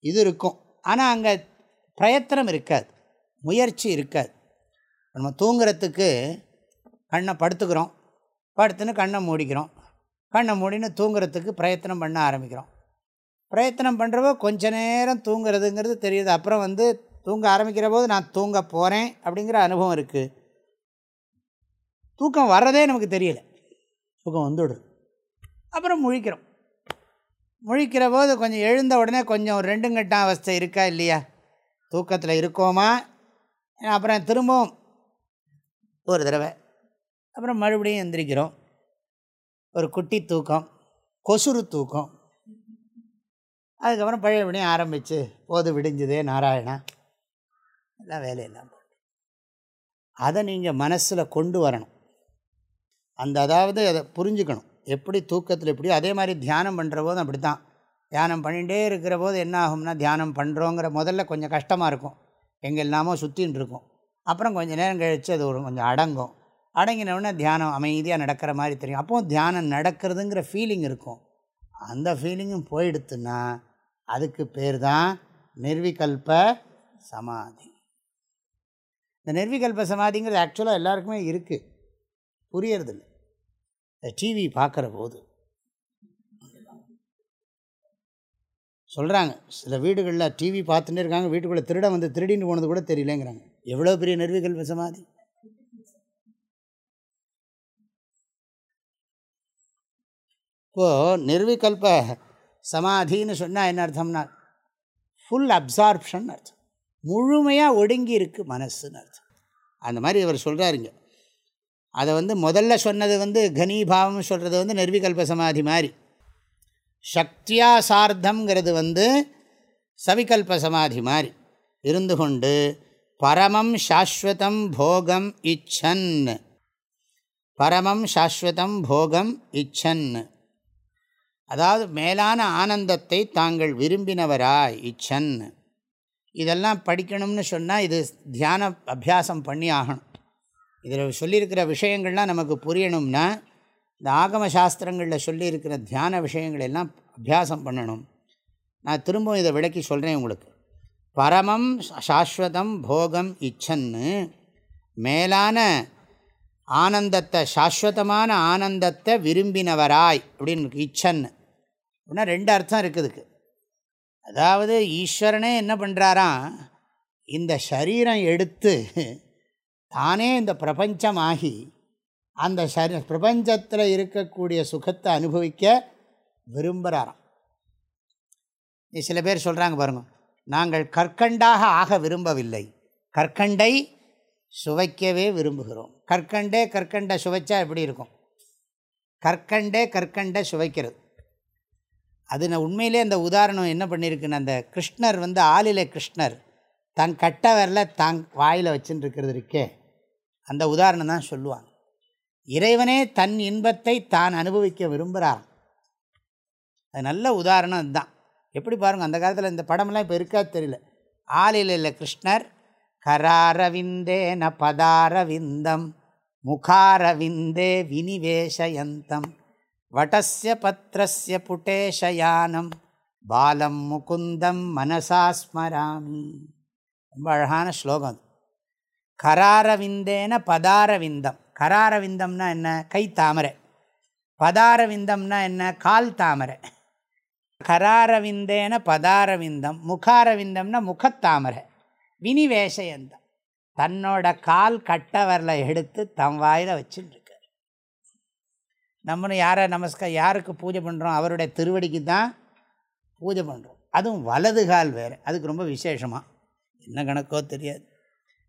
இது இருக்கும். ஆனால் அங்கே பிரயத்தனம் இருக்காது. முயற்சி இருக்காது. நம்ம தூங்குறதுக்கு கண்ணை படுத்துக்கிறோம். படுத்துன்னு கண்ணை மூடிக்கிறோம். கண்ணை மூடின்னு தூங்குறதுக்கு பிரயத்தனம் பண்ண ஆரம்பிக்கிறோம். பிரயத்தனம் பண்ணுறப்போ கொஞ்ச நேரம் தூங்குறதுங்கிறது தெரியுது. அப்புறம் வந்து தூங்க ஆரம்பிக்கிற போது நான் தூங்க போகிறேன் அப்படிங்கிற அனுபவம் இருக்குது தூக்கம் வர்றதே நமக்கு தெரியல. தூக்கம் வந்துவிடுது அப்புறம் முழிக்கிறோம். முழிக்கிற போது கொஞ்சம் எழுந்த உடனே கொஞ்சம் ரெண்டுங்கட்டாம் அவஸ்தை இருக்கா இல்லையா? தூக்கத்தில் இருக்கோமா? அப்புறம் திரும்பவும் ஒரு தடவை. அப்புறம் மறுபடியும் எந்திரிக்கிறோம். ஒரு குட்டி தூக்கம் கொசுறு தூக்கம். அதுக்கப்புறம் பழையபடியும் ஆரம்பித்து போது விடிஞ்சதே நாராயணா. எல்லாம் வேலையெல்லாம் அதை நீங்கள் மனசில் கொண்டு வரணும். அந்த அதாவது அதை புரிஞ்சுக்கணும். எப்படி தூக்கத்தில் எப்படியோ அதே மாதிரி தியானம் பண்ணுற போது அப்படி தான் தியானம் பண்ணிகிட்டே இருக்கிற போது என்ன ஆகும்னா தியானம் பண்ணுறோங்கிற முதல்ல கொஞ்சம் கஷ்டமாக இருக்கும். எங்கே எல்லாமோ சுற்றின்னு இருக்கும். அப்புறம் கொஞ்சம் நேரம் கழித்து அது ஒரு கொஞ்சம் அடங்கும். அடங்கினவுடனே தியானம் அமைதியாக நடக்கிற மாதிரி தெரியும். அப்போது தியானம் நடக்கிறதுங்கிற ஃபீலிங் இருக்கும். அந்த ஃபீலிங்கும் போயிடுத்துன்னா அதுக்கு பேர் தான் நிர்விகல்ப சமாதி. இந்த நிர்விகல்ப சமாதிங்கிறது ஆக்சுவலாக எல்லாருக்குமே இருக்குது புரியறதில்ல. இந்த டிவி பார்க்குற போது சொல்கிறாங்க சில வீடுகளில் டிவி பார்த்துட்டே இருக்காங்க வீட்டுக்குள்ளே திருட வந்து திருடின்னு போனது கூட தெரியலேங்கிறாங்க. எவ்வளோ பெரிய நிர்விகல்ப சமாதி இப்போது நிர்விகல்ப சமாதின்னு சொன்னால் என்ன அர்த்தம்னா ஃபுல் அப்சார்ப்ஷன் அர்த்தம். முழுமையாக ஒடுங்கி இருக்குது மனசுன்னு அர்த்தம். அந்த மாதிரி அவர் சொல்கிறாருங்க அதை வந்து முதல்ல சொன்னது வந்து கனீபாவம் சொல்கிறது வந்து நிர்விகல்ப சமாதி மாதிரி. சக்தியா சார்த்தங்கிறது வந்து சவிகல்ப சமாதி மாதிரி. இருந்து கொண்டு பரமம் சாஸ்வதம் போகம் இச்சன். பரமம் சாஸ்வதம் போகம் இச்சன். அதாவது மேலான ஆனந்தத்தை தாங்கள் விரும்பினவராய் இச்சன். இதெல்லாம் படிக்கணும்னு சொன்னால் இது தியான அபியாசம் பண்ணி ஆகணும். இதில் சொல்லியிருக்கிற விஷயங்கள்லாம் நமக்கு புரியணும்னா இந்த ஆகம சாஸ்திரங்களில் சொல்லியிருக்கிற தியான விஷயங்கள் எல்லாம் அபியாசம் பண்ணணும். நான் திரும்பவும் இதை விளக்கி சொல்கிறேன் உங்களுக்கு. பரமம் சாஸ்வதம் போகம் இச்சன்னு மேலான ஆனந்தத்தை சாஸ்வதமான ஆனந்தத்தை விரும்பினவராய் அப்படின்னு இருக்கு இச்சன்னு. அப்படின்னா ரெண்டு அர்த்தம் இருக்குதுக்கு அதாவது ஈஸ்வரனே என்ன பண்ணுறாராம் இந்த சரீரம் எடுத்து தானே இந்த பிரபஞ்சமாகி அந்த சரி பிரபஞ்சத்தில் இருக்கக்கூடிய சுகத்தை அனுபவிக்க விரும்புகிறாராம் சில பேர் சொல்கிறாங்க பாருங்க நாங்கள் கற்கண்டாக ஆக விரும்பவில்லை. கற்கண்டை சுவைக்கவே விரும்புகிறோம். கற்கண்டே கற்கண்டை சுவைச்சா எப்படி இருக்கும்? கற்கண்டே கற்கண்டை சுவைக்கிறது. அது நான் உண்மையிலே அந்த உதாரணம் என்ன பண்ணியிருக்குன்னு அந்த கிருஷ்ணர் வந்து ஆளில கிருஷ்ணர். தன் கட்ட வரல வாயில் வச்சுன்னு இருக்கிறது இருக்கே. அந்த உதாரணம் தான் சொல்லுவாங்க. இறைவனே தன் இன்பத்தை தான் அனுபவிக்க விரும்புகிறான் அது நல்ல உதாரணம் அதுதான். எப்படி பாருங்கள் அந்த காலத்தில் இந்த படமெல்லாம் இப்போ இருக்காது தெரியல. ஆளில கிருஷ்ணர் கராரவிந்தேன பதாரவிந்தம் முகாரவிந்தே வினிவேஷயந்தம் வட்டசிய பத்திரஸ்ய புட்டேஷயானம். பாலம் முகுந்தம் மனசா ஸ்மராமி. ரொம்ப அழகான ஸ்லோகம் அது. கராரவிந்தேன பதாரவிந்தம். கராரவிந்தம்னா என்ன? கை தாமரை. பதாரவிந்தம்னா என்ன? கால் தாமரை. கராரவிந்தேன பதாரவிந்தம். முகாரவிந்தம்னா முகத்தாமரை. வினிவேஷயந்தம். தன்னோட கால் கட்டவரில் எடுத்து தம் வாயில் வச்சுட்டு நம்மளும் யாரை நமஸ்கார் யாருக்கு பூஜை பண்ணுறோம் அவருடைய திருவடிக்கு தான் பூஜை பண்ணுறோம் அதுவும் வலது கால் வேறு. அதுக்கு ரொம்ப விசேஷமாக என்ன கணக்கோ தெரியாது.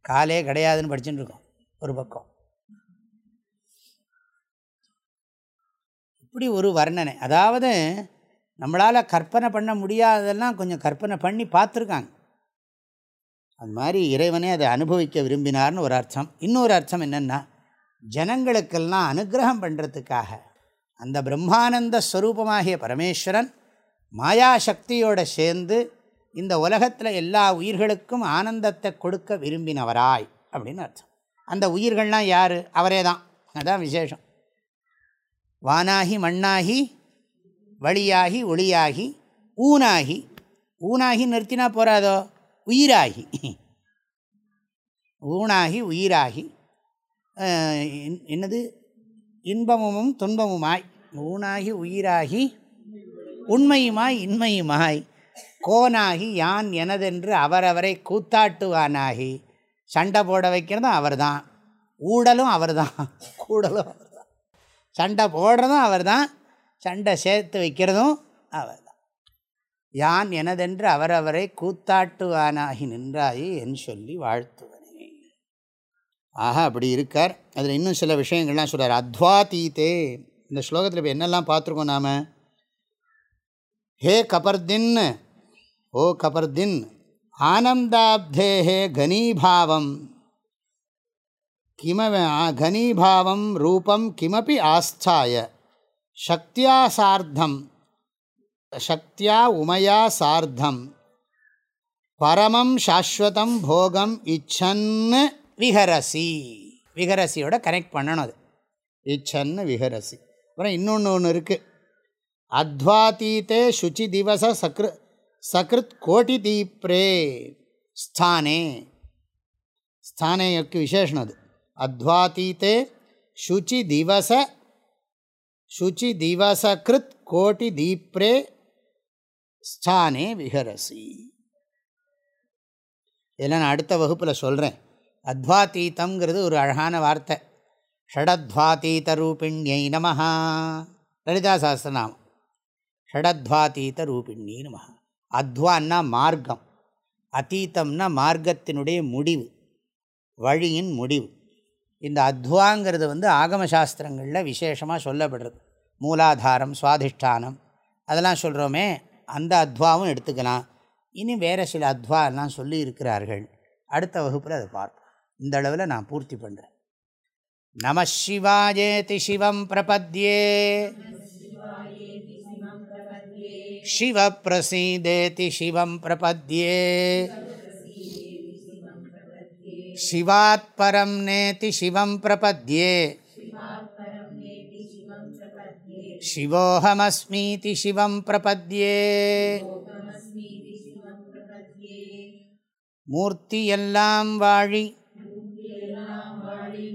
காலே கிடையாதுன்னு படிச்சுட்டு இருக்கோம் ஒரு பக்கம். இப்படி ஒரு வர்ணனை. அதாவது நம்மளால் கற்பனை பண்ண முடியாததெல்லாம் கொஞ்சம் கற்பனை பண்ணி பார்த்துருக்காங்க. அது மாதிரி இறைவனே அதை அனுபவிக்க விரும்பினார்னு ஒரு அர்த்தம். இன்னொரு அர்த்தம் என்னென்னா ஜனங்களுக்கெல்லாம் அனுகிரகம் பண்ணுறதுக்காக அந்த பிரம்மானந்த ஸ்வரூபமாகிய பரமேஸ்வரன் மாயாசக்தியோடு சேர்ந்து இந்த உலகத்தில் எல்லா உயிர்களுக்கும் ஆனந்தத்தை கொடுக்க விரும்பினவராய் அப்படின்னு அர்த்தம். அந்த உயிர்கள்லாம் யார்? அவரே தான் அதுதான் விசேஷம். வானாகி மண்ணாகி வழியாகி ஒளியாகி ஊனாகி. ஊனாகி நிறுத்தினா போகாதோ உயிராகி. ஊனாகி உயிராகி. என்னது? இன்பமும் துன்பமுமாய் ஊனாகி உயிராகி உண்மையுமாய் இன்மையுமாய் கோனாகி யான் எனதென்று அவரவரை கூத்தாட்டுவானாகி சண்டை போட வைக்கிறதும் அவர் தான் ஊடலும் அவர் தான் கூடலும் அவர் தான் சண்டை போடுறதும் அவர் தான் சண்டை சேர்த்து வைக்கிறதும் அவர் தான் யான் எனதென்று அவரவரை கூத்தாட்டுவானாகி நின்றாயி என் சொல்லி வாழ்த்து. ஆக அப்படி இருக்கார். அதில் இன்னும் சில விஷயங்கள்லாம் சொல்கிறார் அத்வாதீத்தே இந்த ஸ்லோகத்தில் இப்போ என்னெல்லாம் பார்த்துருக்கோம் நாம்? ஹே கபர்தின் ஓ கபர்தின் ஆனந்தாப்தே ஹே கனீபாவம். கிம கனீபாவம் ரூபம் கிமப்பி ஆஸ்தாய. சக்தியா சார்த்தம். சக்தியா உமையா சார்த்தம். பரமம் சாஸ்வதம் போகம் இச்சன்னு விஹரசி. விஹரசியோட கனெக்ட் பண்ணணும் அது. இச்சன்னு விஹரசி. அப்புறம் இன்னொன்று ஒன்று இருக்குது அத்வாதீத்தே சுச்சி திவச சக்ரு சக்ருத் கோட்டி தீப்ரே ஸ்தானே. ஸ்தானேக்கு விசேஷனம் அது. அத்வாதீத்தே சுச்சி திவச சுச்சி திவசகிருத் கோட்டி தீப்ரே ஸ்தானே விஹரசி. இதெல்லாம் நான் அடுத்த வகுப்பில் சொல்கிறேன் அத்வாத்தீத்தங்கிறது ஒரு அழகான வார்த்தை. ஷடத்வாத்தீத ரூபிண்யை நமஹா. லலிதா சாஸ்திரநாமம் ஷடத்வாத்தீத ரூபிணி நமஹா. அத்வான்னா மார்க்கம். அத்தீத்தம்னா மார்க்கத்தினுடைய முடிவு. வழியின் முடிவு. இந்த அத்வாங்கிறது வந்து ஆகம சாஸ்திரங்களில் விசேஷமாக சொல்லப்படுறது. மூலாதாரம் சுவாதிஷ்டானம் அதெல்லாம் சொல்கிறோமே அந்த அத்வாவும் எடுத்துக்கலாம். இனி வேறு சில அத்வாலாம் சொல்லி இருக்கிறார்கள் அடுத்த வகுப்பில் அதை பார்ப்போம். இந்த அளவில் நான் பூர்த்தி பண்ணுறேன் நம சிவாயேதி சிவம் பிரபத்யே. சிவ பிரசீதேதி சிவம் பிரபத்யே. சிவாத் பரம் நேதி சிவம் பிரபத்யே. சிவோஹமஸ்மீதி சிவம் பிரபத்யே. மூர்த்தி வாழி